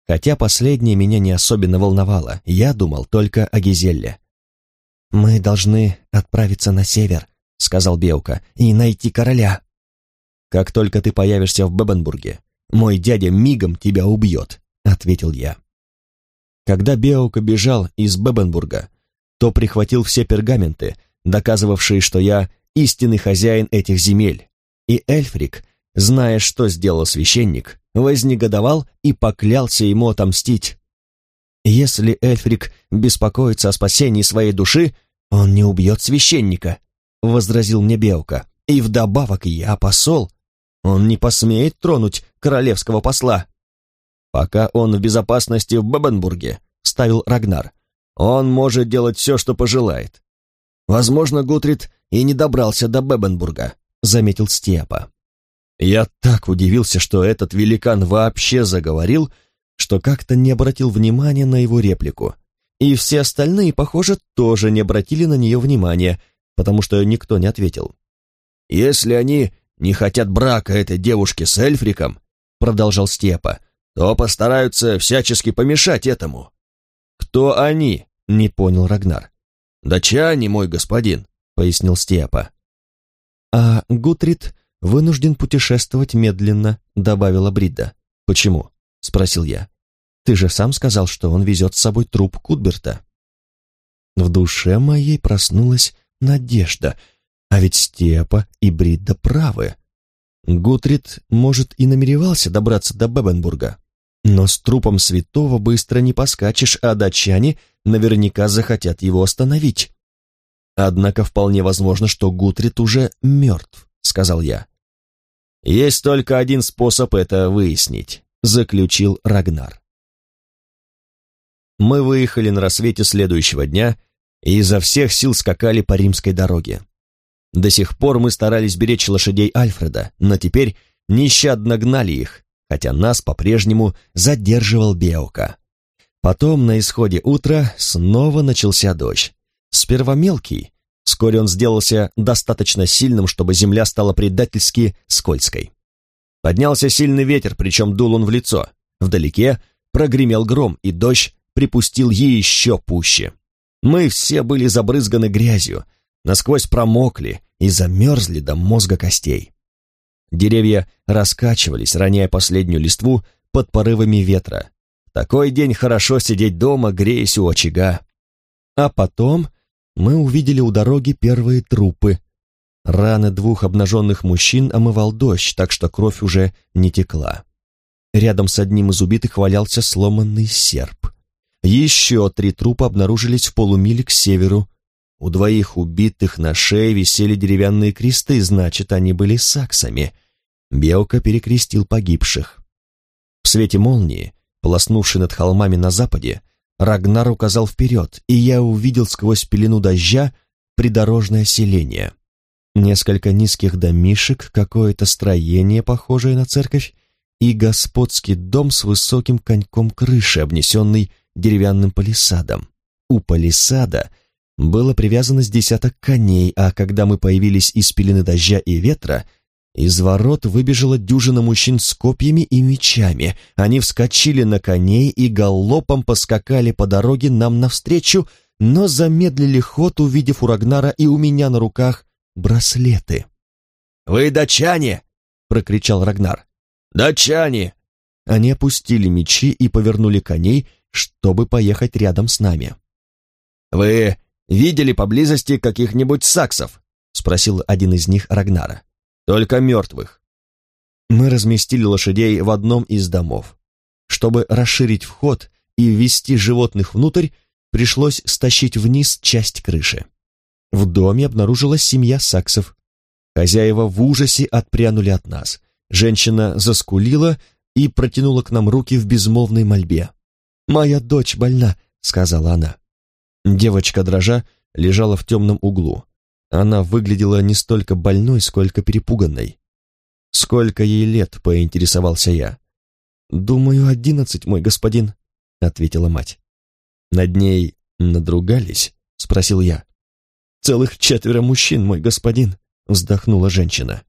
Хотя последнее меня не особенно волновало, я думал только о Гизелле. «Мы должны отправиться на север», — сказал Беука, — «и найти короля». «Как только ты появишься в Бебенбурге, мой дядя мигом тебя убьет», — ответил я. Когда Беука бежал из Бебенбурга, то прихватил все пергаменты, доказывавшие, что я истинный хозяин этих земель, и Эльфрик, зная, что сделал священник, вознегодовал и поклялся ему отомстить. Если Эльфрик беспокоится о спасении своей души, он не убьет священника, — возразил мне Беука, — и вдобавок я посол. Он не посмеет тронуть королевского посла пока он в безопасности в Бабенбурге», — ставил Рагнар. «Он может делать все, что пожелает». «Возможно, Гутрид и не добрался до Бебенбурга», — заметил Степа. Я так удивился, что этот великан вообще заговорил, что как-то не обратил внимания на его реплику. И все остальные, похоже, тоже не обратили на нее внимания, потому что никто не ответил. «Если они не хотят брака этой девушки с Эльфриком», — продолжал Степа, то постараются всячески помешать этому. Кто они? Не понял Рагнар. Датчане, мой господин, пояснил Степа. А Гутрид вынужден путешествовать медленно, добавила Бридда. Почему? спросил я. Ты же сам сказал, что он везет с собой труп Кудберта. В душе моей проснулась надежда, а ведь Степа и Бридда правы. Гутрид, может, и намеревался добраться до Бебенбурга, но с трупом святого быстро не поскачешь, а датчане наверняка захотят его остановить. Однако вполне возможно, что Гутрид уже мертв, сказал я. Есть только один способ это выяснить, заключил Рагнар. Мы выехали на рассвете следующего дня и изо всех сил скакали по римской дороге. До сих пор мы старались беречь лошадей Альфреда, но теперь нещадно гнали их, хотя нас по-прежнему задерживал Беука. Потом на исходе утра снова начался дождь. Сперва мелкий, вскоре он сделался достаточно сильным, чтобы земля стала предательски скользкой. Поднялся сильный ветер, причем дул он в лицо. Вдалеке прогремел гром, и дождь припустил еще пуще. Мы все были забрызганы грязью, насквозь промокли и замерзли до мозга костей. Деревья раскачивались, роняя последнюю листву под порывами ветра. такой день хорошо сидеть дома, греясь у очага. А потом мы увидели у дороги первые трупы. Раны двух обнаженных мужчин омывал дождь, так что кровь уже не текла. Рядом с одним из убитых валялся сломанный серп. Еще три трупа обнаружились в полумиле к северу. У двоих убитых на шее висели деревянные кресты, значит, они были саксами. Белка перекрестил погибших. В свете молнии, полоснувшей над холмами на западе, Рагнар указал вперед, и я увидел сквозь пелену дождя придорожное селение. Несколько низких домишек, какое-то строение, похожее на церковь, и господский дом с высоким коньком крыши, обнесенный деревянным палисадом. У палисада было привязано с десяток коней, а когда мы появились из пелены дождя и ветра, из ворот выбежала дюжина мужчин с копьями и мечами. Они вскочили на коней и галопом поскакали по дороге нам навстречу, но замедлили ход, увидев у Рагнара и у меня на руках браслеты. «Вы датчане!» — прокричал Рагнар. «Датчане!» Они опустили мечи и повернули коней, чтобы поехать рядом с нами. «Вы видели поблизости каких-нибудь саксов?» — спросил один из них Рагнара. «Только мертвых». Мы разместили лошадей в одном из домов. Чтобы расширить вход и ввести животных внутрь, пришлось стащить вниз часть крыши. В доме обнаружилась семья саксов. Хозяева в ужасе отпрянули от нас. Женщина заскулила и протянула к нам руки в безмолвной мольбе. «Моя дочь больна», — сказала она. Девочка дрожа лежала в темном углу. Она выглядела не столько больной, сколько перепуганной. «Сколько ей лет?» — поинтересовался я. «Думаю, одиннадцать, мой господин», — ответила мать. «Над ней надругались?» — спросил я. «Целых четверо мужчин, мой господин», — вздохнула женщина.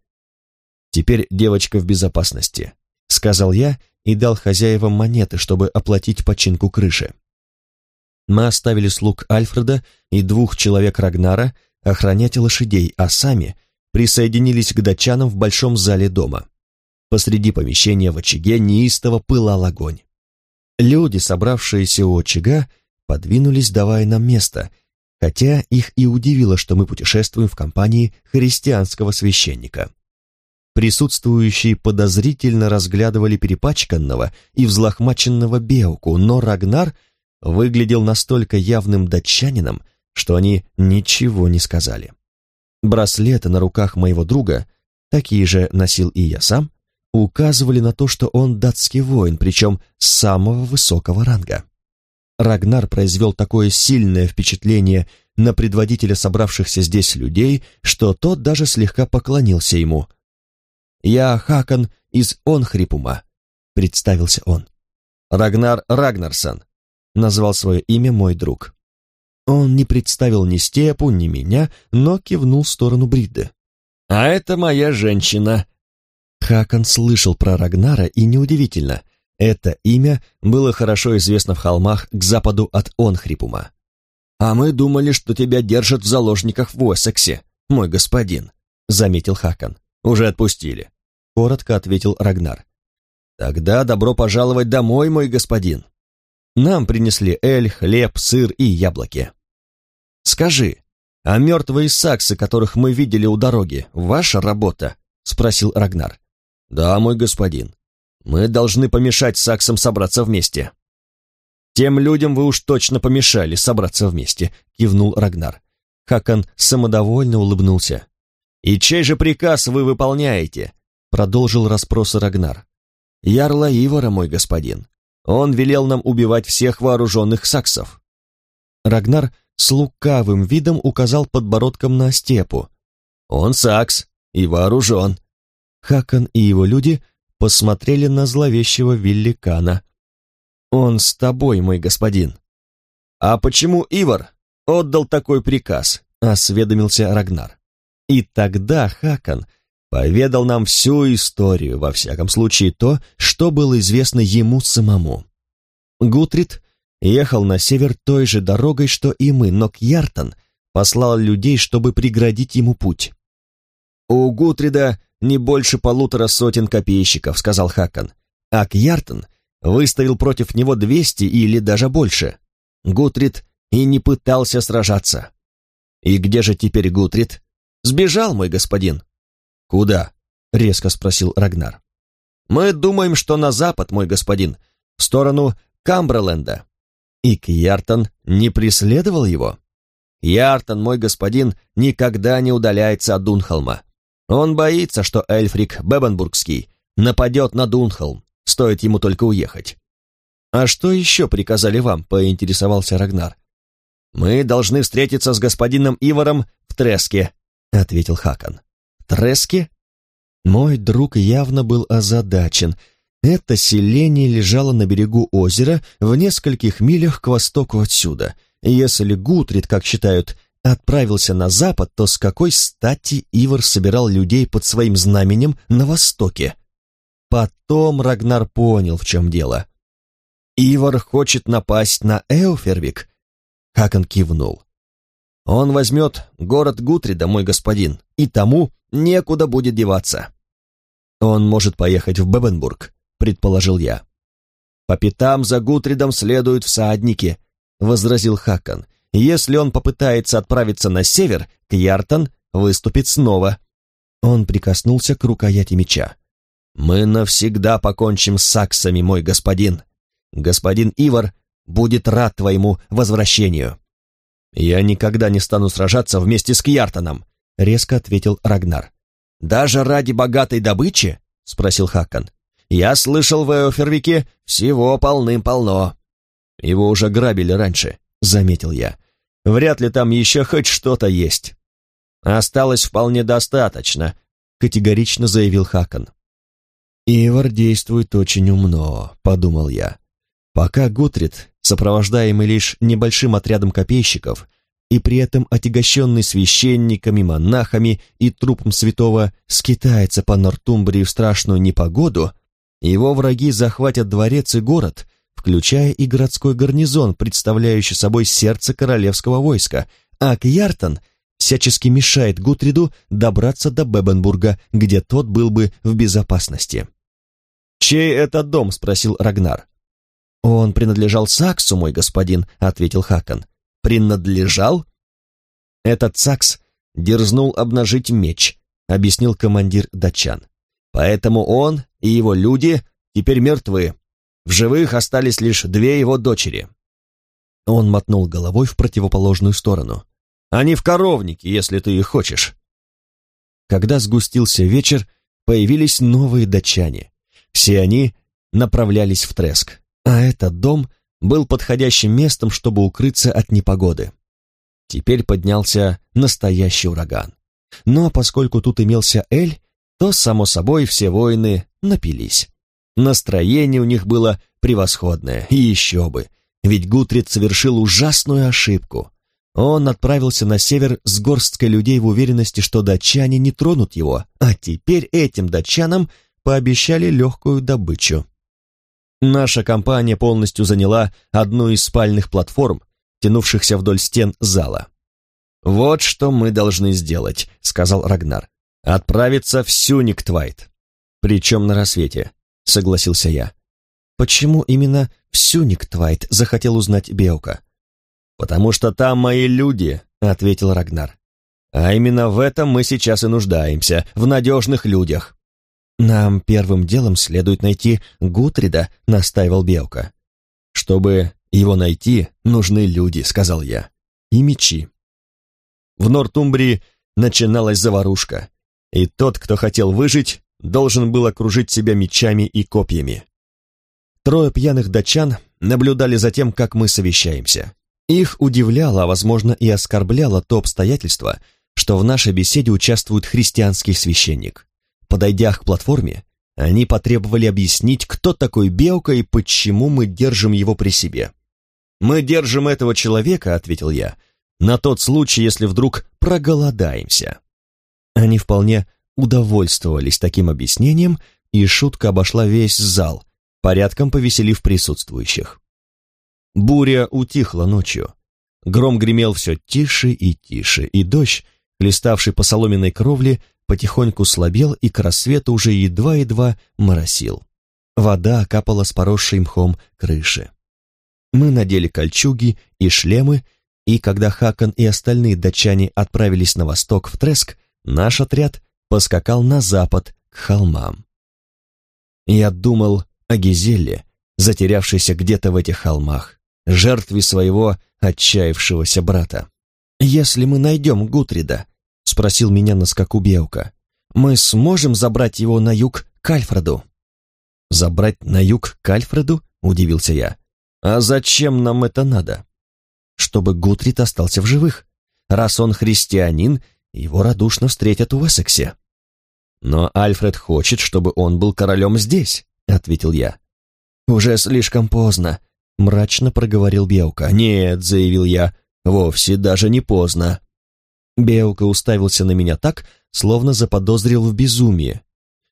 «Теперь девочка в безопасности», — сказал я и дал хозяевам монеты, чтобы оплатить починку крыши. Мы оставили слуг Альфреда и двух человек Рагнара охранять лошадей, а сами присоединились к датчанам в большом зале дома. Посреди помещения в очаге неистово пылал огонь. Люди, собравшиеся у очага, подвинулись, давая нам место, хотя их и удивило, что мы путешествуем в компании христианского священника. Присутствующие подозрительно разглядывали перепачканного и взлохмаченного Беуку, но Рагнар выглядел настолько явным датчанином, что они ничего не сказали. Браслеты на руках моего друга, такие же носил и я сам, указывали на то, что он датский воин, причем самого высокого ранга. Рагнар произвел такое сильное впечатление на предводителя собравшихся здесь людей, что тот даже слегка поклонился ему. «Я Хакон из Онхрипума», — представился он. «Рагнар Рагнарсон», — назвал свое имя мой друг. Он не представил ни Степу, ни меня, но кивнул в сторону Бридды. «А это моя женщина». Хакон слышал про Рагнара, и неудивительно — это имя было хорошо известно в холмах к западу от Онхрипума. «А мы думали, что тебя держат в заложниках в Уэссексе, мой господин», — заметил Хакан. «Уже отпустили», — коротко ответил Рагнар. «Тогда добро пожаловать домой, мой господин». Нам принесли эль, хлеб, сыр и яблоки. «Скажи, а мертвые саксы, которых мы видели у дороги, ваша работа?» — спросил Рагнар. «Да, мой господин. Мы должны помешать саксам собраться вместе». «Тем людям вы уж точно помешали собраться вместе», — кивнул Рагнар. Хакан самодовольно улыбнулся. «И чей же приказ вы выполняете?» — продолжил расспросы Рагнар. «Ярла Ивара, мой господин. Он велел нам убивать всех вооруженных саксов». Рагнар с лукавым видом указал подбородком на степу. «Он сакс и вооружен». Хакан и его люди посмотрели на зловещего великана. «Он с тобой, мой господин». «А почему Ивар отдал такой приказ?» — осведомился Рагнар. И тогда Хакан поведал нам всю историю, во всяком случае то, что было известно ему самому. Гутрид ехал на север той же дорогой, что и мы, но Кьяртан послал людей, чтобы преградить ему путь. У Гутрида не больше полутора сотен копейщиков», — сказал Хакан. А Кьяртон выставил против него двести или даже больше. Гутрид и не пытался сражаться. «И где же теперь Гутрид?» — Сбежал, мой господин». «Куда?» — резко спросил Рагнар. «Мы думаем, что на запад, мой господин, в сторону Камберленда». «И Кьяртон не преследовал его?» «Яртон, мой господин, никогда не удаляется от Дунхолма. Он боится, что Эльфрик Бебенбургский нападет на Дунхолм, стоит ему только уехать». «А что еще приказали вам?» — поинтересовался Рагнар. «Мы должны встретиться с господином Иваром в Треске», — ответил Хакан. «Треске?» Мой друг явно был озадачен. Это селение лежало на берегу озера в нескольких милях к востоку отсюда. Если Гутрид, как считают, отправился на запад, то с какой стати Ивар собирал людей под своим знаменем на востоке? Потом Рагнар понял, в чем дело. «Ивар хочет напасть на Эофервик?» Хакон кивнул. «Он возьмет город Гутрида, мой господин, и тому некуда будет деваться». «Он может поехать в Бебенбург», — предположил я. «По пятам за Гутридом следуют всадники», — возразил Хакон. «Если он попытается отправиться на север, Кьяртон выступит снова». Он прикоснулся к рукояти меча. «Мы навсегда покончим с саксами, мой господин. Господин Ивар будет рад твоему возвращению». «Я никогда не стану сражаться вместе с Кьяртоном», — резко ответил Рагнар. «Даже ради богатой добычи?» — спросил Хакан. «Я слышал в Эофервике всего полным-полно». «Его уже грабили раньше», — заметил я. «Вряд ли там еще хоть что-то есть». «Осталось вполне достаточно», — категорично заявил Хакан. «Ивар действует очень умно», — подумал я. Пока Гутрид, сопровождаемый лишь небольшим отрядом копейщиков, и при этом отягощенный священниками, монахами и трупом святого скитается по Нортумбрии в страшную непогоду, его враги захватят дворец и город, включая и городской гарнизон, представляющий собой сердце королевского войска, а Кьяртон всячески мешает Гутриду добраться до Бебенбурга, где тот был бы в безопасности. «Чей это дом?» — спросил Рагнар. «Он принадлежал Саксу, мой господин», — ответил Хакон принадлежал? Этот Сакс дерзнул обнажить меч, объяснил командир датчан. Поэтому он и его люди теперь мертвы. В живых остались лишь две его дочери. Он мотнул головой в противоположную сторону. Они в коровнике, если ты их хочешь. Когда сгустился вечер, появились новые датчане. Все они направлялись в Треск, а этот дом был подходящим местом, чтобы укрыться от непогоды. Теперь поднялся настоящий ураган. Но поскольку тут имелся Эль, то, само собой, все воины напились. Настроение у них было превосходное, и еще бы, ведь Гутрид совершил ужасную ошибку. Он отправился на север с горсткой людей в уверенности, что датчане не тронут его, а теперь этим датчанам пообещали легкую добычу. Наша компания полностью заняла одну из спальных платформ, тянувшихся вдоль стен зала. «Вот что мы должны сделать», — сказал Рагнар. «Отправиться в Сюниктвайт». «Причем на рассвете», — согласился я. «Почему именно в Сюниктвайт?» — захотел узнать Беука. «Потому что там мои люди», — ответил Рагнар. «А именно в этом мы сейчас и нуждаемся, в надежных людях». «Нам первым делом следует найти Гутрида», — настаивал Белка. «Чтобы его найти, нужны люди», — сказал я. «И мечи». В Нортумбрии начиналась заварушка, и тот, кто хотел выжить, должен был окружить себя мечами и копьями. Трое пьяных датчан наблюдали за тем, как мы совещаемся. Их удивляло, а возможно и оскорбляло то обстоятельство, что в нашей беседе участвует христианский священник. Подойдя к платформе, они потребовали объяснить, кто такой Беука и почему мы держим его при себе. «Мы держим этого человека», — ответил я, — «на тот случай, если вдруг проголодаемся». Они вполне удовольствовались таким объяснением, и шутка обошла весь зал, порядком повеселив присутствующих. Буря утихла ночью. Гром гремел все тише и тише, и дождь, хлеставший по соломенной кровле, потихоньку слабел и к рассвету уже едва-едва моросил. Вода капала с поросшей мхом крыши. Мы надели кольчуги и шлемы, и когда Хакон и остальные датчане отправились на восток в Треск, Наш отряд поскакал на запад, к холмам. Я думал о Гизелле, затерявшейся где-то в этих холмах, жертве своего отчаявшегося брата. «Если мы найдем Гутрида», — спросил меня на скаку Беука, — «мы сможем забрать его на юг к Альфреду?» «Забрать на юг к Альфреду?» — удивился я. «А зачем нам это надо?» «Чтобы Гутрид остался в живых. Раз он христианин, его радушно встретят в Уэссексе». «Но Альфред хочет, чтобы он был королем здесь», — ответил я. «Уже слишком поздно», — мрачно проговорил Беука. «Нет», — заявил я, — «вовсе даже не поздно». Беука уставился на меня так, словно заподозрил в безумии.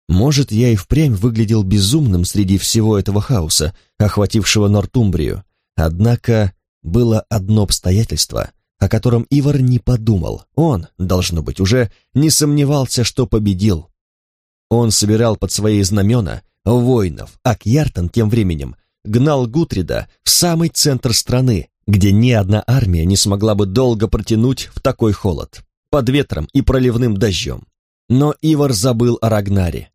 Может, я и впрямь выглядел безумным среди всего этого хаоса, охватившего Нортумбрию. Однако было одно обстоятельство, о котором Ивар не подумал. Он, должно быть, уже не сомневался, что победил. Он собирал под свои знамена воинов, а Кьяртан тем временем гнал Гутрида в самый центр страны, где ни одна армия не смогла бы долго протянуть в такой холод, под ветром и проливным дождем. Но Ивар забыл о Рагнаре.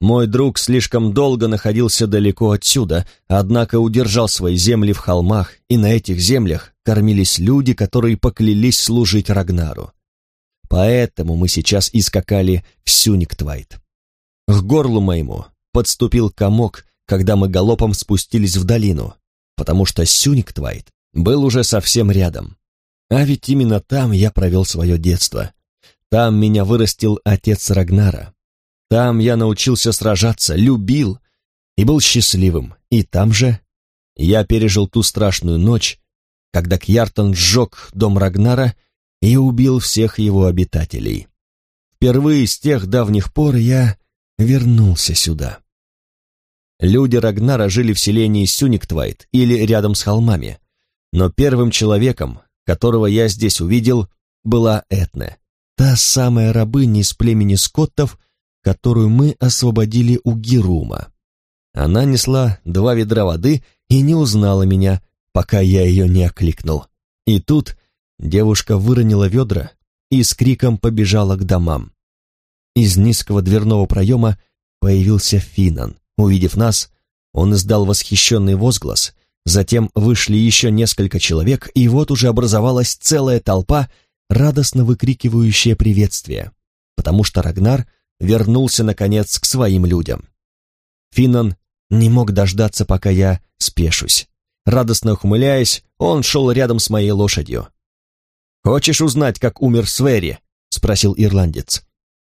Мой друг слишком долго находился далеко отсюда, однако удержал свои земли в холмах, и на этих землях кормились люди, которые поклялись служить Рагнару. Поэтому мы сейчас и скакали в Сюниктвайт. К горлу моему подступил комок, когда мы галопом спустились в долину, потому что Сюниктвайт был уже совсем рядом. А ведь именно там я провел свое детство. Там меня вырастил отец Рагнара. Там я научился сражаться, любил и был счастливым. И там же я пережил ту страшную ночь, когда Кьяртон сжег дом Рагнара и убил всех его обитателей. Впервые с тех давних пор я вернулся сюда. Люди Рагнара жили в селении Сюниктвайт или рядом с холмами, но первым человеком, которого я здесь увидел, была Этне, та самая рабыня из племени скоттов, которую мы освободили у Герума. Она несла два ведра воды и не узнала меня, пока я ее не окликнул. И тут девушка выронила ведра и с криком побежала к домам. Из низкого дверного проема появился Финан. Увидев нас, он издал восхищенный возглас, затем вышли еще несколько человек, и вот уже образовалась целая толпа, радостно выкрикивающая приветствие, потому что Рагнар вернулся, наконец, к своим людям. Финнан не мог дождаться, пока я спешусь. Радостно ухмыляясь, он шел рядом с моей лошадью. «Хочешь узнать, как умер Свери?» — спросил ирландец.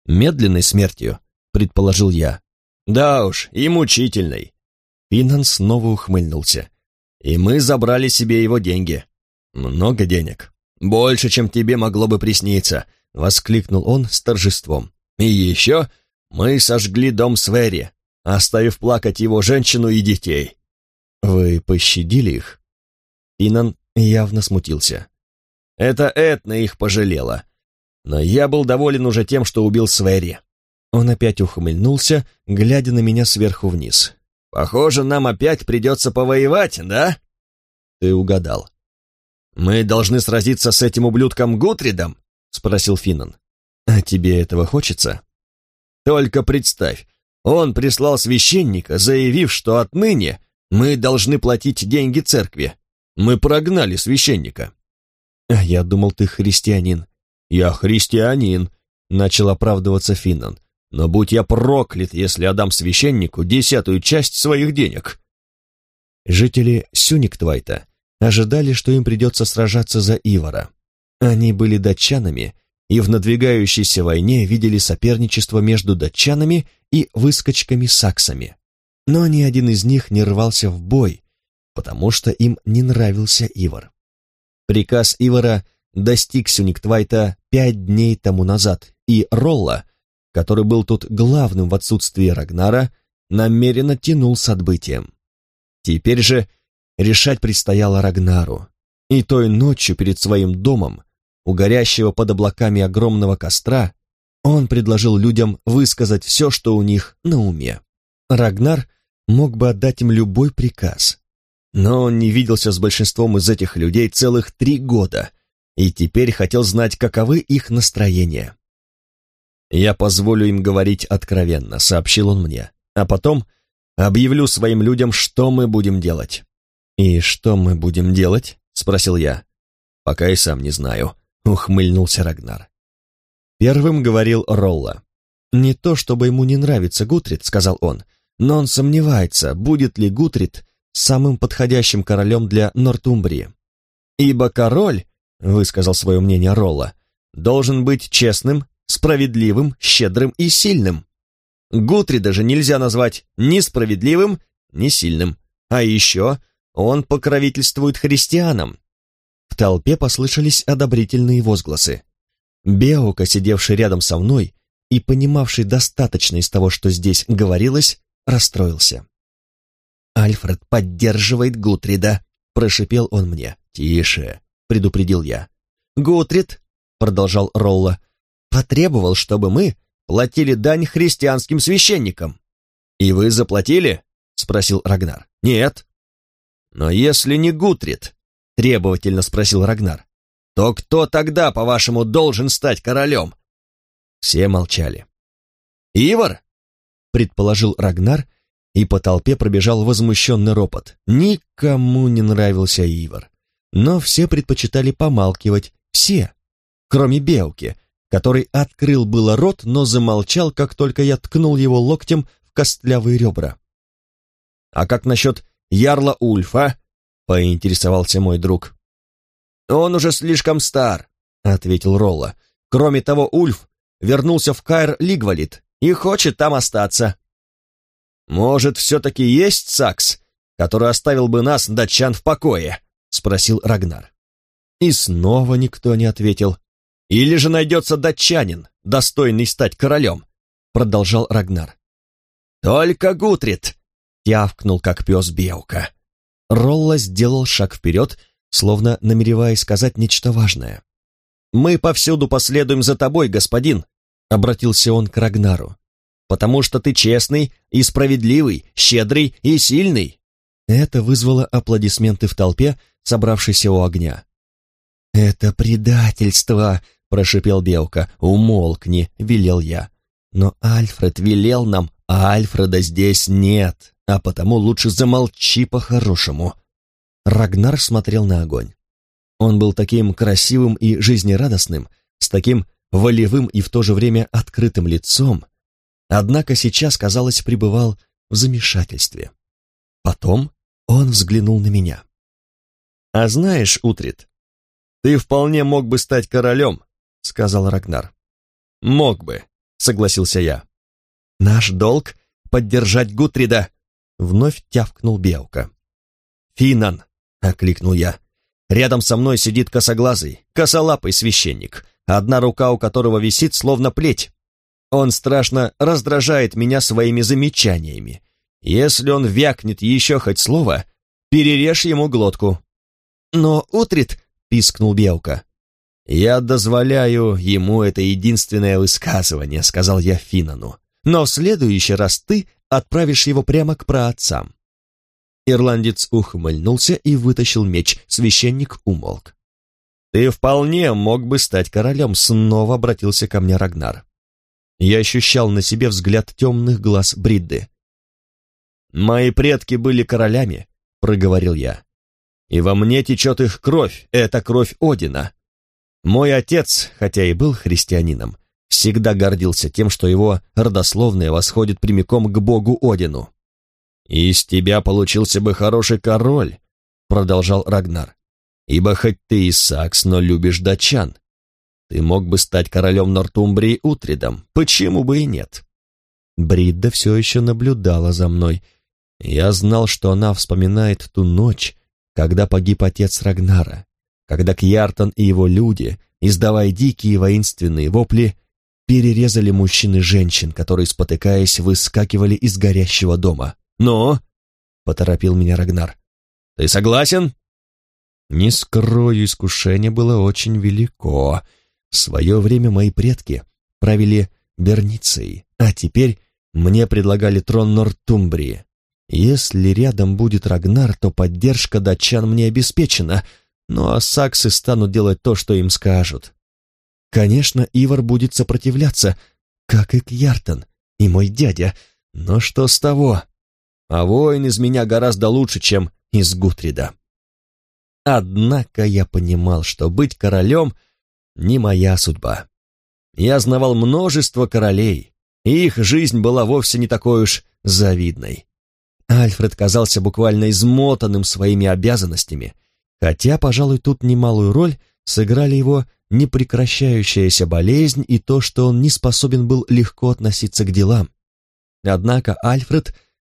Медленной смертью, предположил я. Да уж, и мучительной. Пинан снова ухмыльнулся. И мы забрали себе его деньги. Много денег. Больше, чем тебе могло бы присниться, воскликнул он с торжеством. И еще мы сожгли дом Свери, оставив плакать его женщину и детей. Вы пощадили их? Пинан явно смутился. Это Этна их пожалела, но я был доволен уже тем, что убил Свери. Он опять ухмыльнулся, глядя на меня сверху вниз. «Похоже, нам опять придется повоевать, да?» «Ты угадал». «Мы должны сразиться с этим ублюдком Гутридом?» — спросил Финнан. «А тебе этого хочется?» «Только представь, он прислал священника, заявив, что отныне мы должны платить деньги церкви. Мы прогнали священника». «А я думал, ты христианин», «Я христианин», — начал оправдываться Финнан. «Но будь я проклят, если отдам священнику десятую часть своих денег». Жители Сюниктвайта ожидали, что им придется сражаться за Ивара. Они были датчанами и в надвигающейся войне видели соперничество между датчанами и выскочками-саксами. Но ни один из них не рвался в бой, потому что им не нравился Ивар. Приказ Ивара достиг Сюниктвайта пять дней тому назад, и Ролла, который был тут главным в отсутствии Рагнара, намеренно тянул с отбытием. Теперь же решать предстояло Рагнару, и той ночью перед своим домом, у горящего под облаками огромного костра, он предложил людям высказать все, что у них на уме. Рагнар мог бы отдать им любой приказ, но он не виделся с большинством из этих людей целых три года, и теперь хотел знать, каковы их настроения. Я позволю им говорить откровенно, сообщил он мне, а потом объявлю своим людям, что мы будем делать. И что мы будем делать? спросил я. Пока и сам не знаю, ухмыльнулся Рагнар. Первым говорил Ролла. «Не то, чтобы ему не нравится Гутрид», — сказал он, но он сомневается, будет ли Гутрид самым подходящим королем для Нортумбрии. «Ибо король», — высказал свое мнение Ролла, — «должен быть честным, справедливым, щедрым и сильным. Гутрида же нельзя назвать ни справедливым, ни сильным. А еще он покровительствует христианам». В толпе послышались одобрительные возгласы. Беока, сидевший рядом со мной и понимавший достаточно из того, что здесь говорилось, расстроился. «Альфред поддерживает Гутрида», — прошипел он мне. «Тише», — предупредил я. «Гутрид», — продолжал Ролла, — «потребовал, чтобы мы платили дань христианским священникам». «И вы заплатили?» — спросил Рагнар. «Нет». «Но если не Гутрид», — требовательно спросил Рагнар, то кто тогда, по-вашему, должен стать королем?» Все молчали. «Ивар?» — предположил Рагнар, и по толпе пробежал возмущенный ропот. Никому не нравился Ивар. Но все предпочитали помалкивать, все, кроме Белки, который открыл было рот, но замолчал, как только я ткнул его локтем в костлявые ребра. «А как насчет Ярла Ульфа?» — поинтересовался мой друг. «Он уже слишком стар», — ответил Ролла. «Кроме того, Ульф вернулся в Кайр Лигвалит и хочет там остаться». «Может, все-таки есть Сакс, который оставил бы нас, датчан, в покое?» — спросил Рагнар. И снова никто не ответил. «Или же найдется датчанин, достойный стать королем?» — продолжал Рагнар. «Только Гутрид!» — тявкнул, как пес Беука. Ролла сделал шаг вперед словно намереваясь сказать нечто важное. «Мы повсюду последуем за тобой, господин», — обратился он к Рагнару, «потому что ты честный и справедливый, щедрый и сильный». Это вызвало аплодисменты в толпе, собравшейся у огня. «Это предательство!» — прошипел Белка. «Умолкни!» — велел я. «Но Альфред велел нам, а Альфреда здесь нет, а потому лучше замолчи по-хорошему. Рагнар смотрел на огонь. Он был таким красивым и жизнерадостным, с таким волевым и в то же время открытым лицом, однако сейчас, казалось, пребывал в замешательстве. Потом он взглянул на меня. «А знаешь, Утрит, ты вполне мог бы стать королем», — сказал Рагнар. «Мог бы», — согласился я. «Наш долг — поддержать Гутрида», — вновь тявкнул Белка. «Финан, — окликнул я. Рядом со мной сидит косоглазый, косолапый священник, одна рука у которого висит словно плеть. Он страшно раздражает меня своими замечаниями. Если он вякнет еще хоть слово, перережь ему глотку. «Но утрит», — пискнул Белка. «Я дозволяю ему это единственное высказывание», — сказал я Финану. «Но в следующий раз ты отправишь его прямо к праотцам. Ирландец ухмыльнулся и вытащил меч. Священник умолк. «Ты вполне мог бы стать королем», — снова обратился ко мне Рагнар. Я ощущал на себе взгляд темных глаз Бридды. «Мои предки были королями», — проговорил я. «И во мне течет их кровь, это кровь Одина. Мой отец, хотя и был христианином, всегда гордился тем, что его родословная восходит прямиком к богу Одину. «Из тебя получился бы хороший король», — продолжал Рагнар. «Ибо хоть ты и сакс, но любишь датчан. Ты мог бы стать королем Нортумбрии Утридом, почему бы и нет?» Бридда все еще наблюдала за мной. Я знал, что она вспоминает ту ночь, когда погиб отец Рагнара, когда Кьяртон и его люди, издавая дикие воинственные вопли, перерезали мужчин и женщин, которые, спотыкаясь, выскакивали из горящего дома. «Ну?» — поторопил меня Рагнар. «Ты согласен?» Не скрою, искушение было очень велико. В свое время мои предки правили Берницей, а теперь мне предлагали трон Нортумбрии. Если рядом будет Рагнар, то поддержка датчан мне обеспечена, ну а саксы станут делать то, что им скажут. Конечно, Ивар будет сопротивляться. как и Кьяртон, и мой дядя. Но что с того? А воин из меня гораздо лучше, чем из Гутрида. Однако я понимал, что быть королем не моя судьба. Я знавал множество королей, и их жизнь была вовсе не такой уж завидной. Альфред казался буквально измотанным своими обязанностями, хотя, пожалуй, тут немалую роль сыграли его непрекращающаяся болезнь и то, что он не способен был легко относиться к делам. Однако Альфред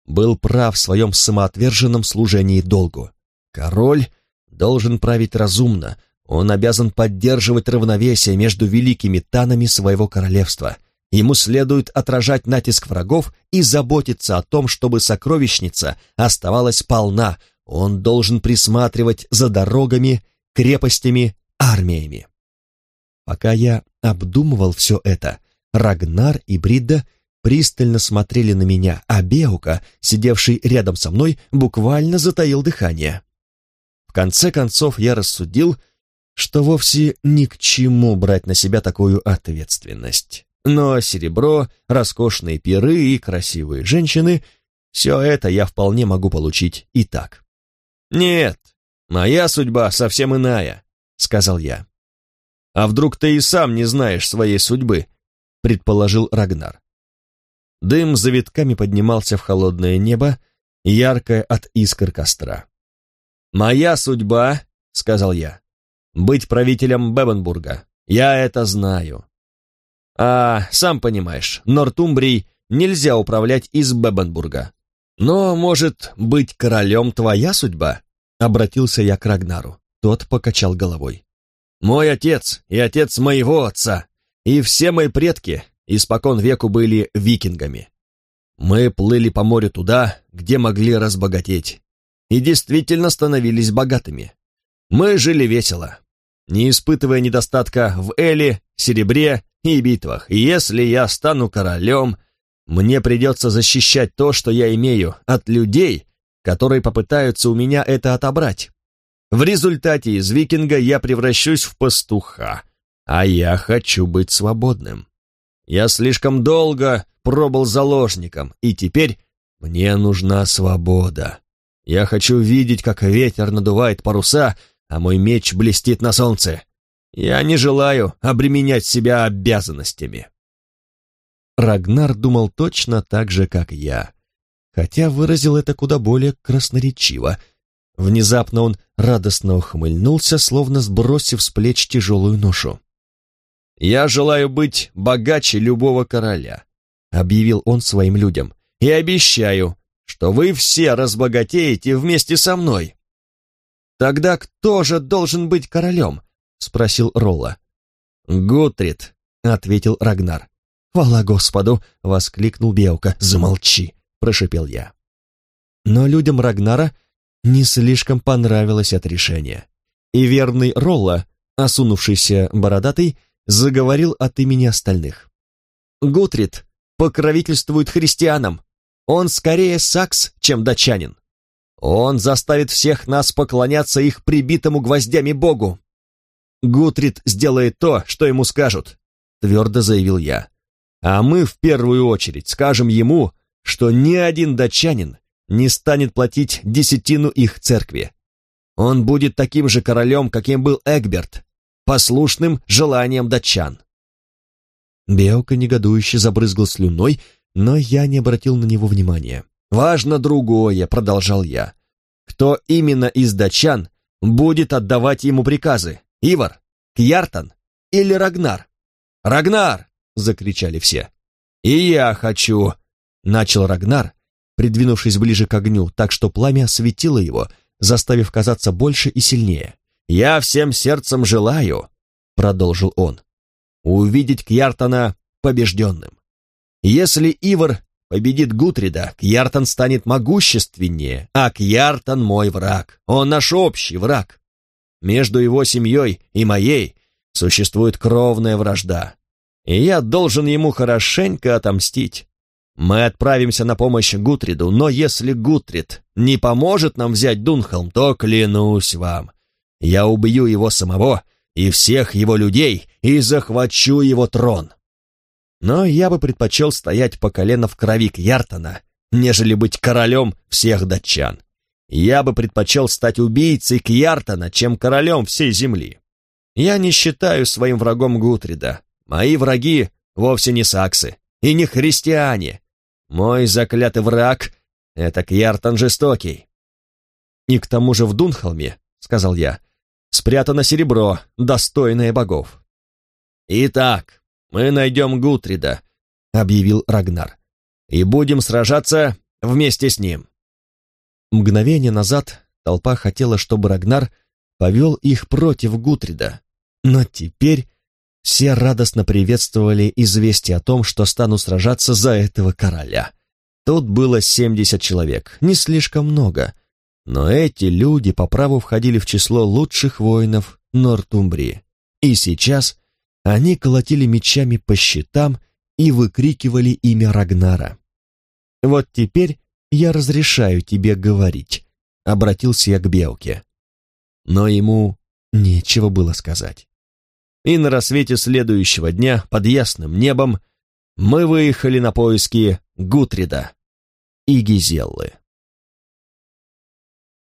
был прав в своем самоотверженном служении долгу. Король должен править разумно, он обязан поддерживать равновесие между великими танами своего королевства. Ему следует отражать натиск врагов и заботиться о том, чтобы сокровищница оставалась полна. Он должен присматривать за дорогами, крепостями, армиями. Пока я обдумывал все это, Рагнар и Бридда пристально смотрели на меня, а Беука, сидевший рядом со мной, буквально затаил дыхание. В конце концов я рассудил, что вовсе ни к чему брать на себя такую ответственность. Но серебро, роскошные пиры и красивые женщины — все это я вполне могу получить и так. «Нет, моя судьба совсем иная», — сказал я. «А вдруг ты и сам не знаешь своей судьбы?» — предположил Рагнар. Дым завитками поднимался в холодное небо, яркое от искр костра. «Моя судьба», — сказал я, — «быть правителем Бебенбурга. Я это знаю. А, сам понимаешь, Нортумбрий нельзя управлять из Бебенбурга. Но, может, быть королем твоя судьба?» Обратился я к Рагнару. Тот покачал головой. «Мой отец и отец моего отца, и все мои предки испокон веку были викингами. Мы плыли по морю туда, где могли разбогатеть и действительно становились богатыми. Мы жили весело, не испытывая недостатка в эле, серебре и битвах. И если я стану королем, мне придется защищать то, что я имею, от людей, которые попытаются у меня это отобрать. В результате из викинга я превращусь в пастуха, а я хочу быть свободным. Я слишком долго пробыл заложником, и теперь мне нужна свобода. Я хочу видеть, как ветер надувает паруса, а мой меч блестит на солнце. Я не желаю обременять себя обязанностями. Рагнар думал точно так же, как я, хотя выразил это куда более красноречиво. Внезапно он радостно ухмыльнулся, словно сбросив с плеч тяжелую ношу. «Я желаю быть богаче любого короля», — объявил он своим людям, — «и обещаю, что вы все разбогатеете вместе со мной». «Тогда кто же должен быть королем?» — спросил Ролла. «Гутрид», — ответил Рагнар. «Хвала Господу!» — воскликнул Беука. «Замолчи!» — прошепел я. Но людям Рагнара не слишком понравилось это решение. И верный Ролла, осунувшийся бородатый, заговорил от имени остальных. «Гутрид покровительствует христианам. Он скорее сакс, чем датчанин. Он заставит всех нас поклоняться их прибитому гвоздями Богу. Гутрид сделает то, что ему скажут, твердо заявил я. А мы в первую очередь скажем ему, что ни один датчанин не станет платить десятину их церкви. Он будет таким же королем, каким был Эгберт, послушным желаниям датчан. Беока негодующе забрызгал слюной, но я не обратил на него внимания. «Важно другое», — продолжал я. «Кто именно из датчан будет отдавать ему приказы? Ивар? Кьяртан? Или Рагнар?» «Рагнар!» — закричали все. «И я хочу!» — начал Рагнар, придвинувшись ближе к огню, так что пламя осветило его, заставив казаться больше и сильнее. «Я всем сердцем желаю», — продолжил он, — «увидеть Кьяртана побежденным. Если Ивар победит Гутрида, Кьяртан станет могущественнее, а Кьяртан мой враг, он наш общий враг. Между его семьей и моей существует кровная вражда, и я должен ему хорошенько отомстить. Мы отправимся на помощь Гутриду, но если Гутрид не поможет нам взять Дунхолм, то клянусь вам, я убью его самого и всех его людей и захвачу его трон. но я бы предпочел стоять по колено в крови Кьяртона, нежели быть королем всех датчан. Я бы предпочел стать убийцей Кьяртона, чем королем всей земли. Я не считаю своим врагом Гутрида. Мои враги вовсе не саксы и не христиане. Мой заклятый враг — это Кьяртон жестокий. И к тому же в Дунхолме, — сказал я, — спрятано серебро, достойное богов. Итак, мы найдем Гутрида, — объявил Рагнар, — и будем сражаться вместе с ним. Мгновение назад толпа хотела, чтобы Рагнар повел их против Гутрида, но теперь все радостно приветствовали известие о том, что станут сражаться за этого короля. Тут было семьдесят человек, не слишком много, но эти люди по праву входили в число лучших воинов Нортумбрии. И сейчас они колотили мечами по щитам и выкрикивали имя Рагнара. «Вот теперь я разрешаю тебе говорить», — обратился я к Белке. Но ему нечего было сказать. И на рассвете следующего дня, под ясным небом, мы выехали на поиски Гутрида и Гизеллы.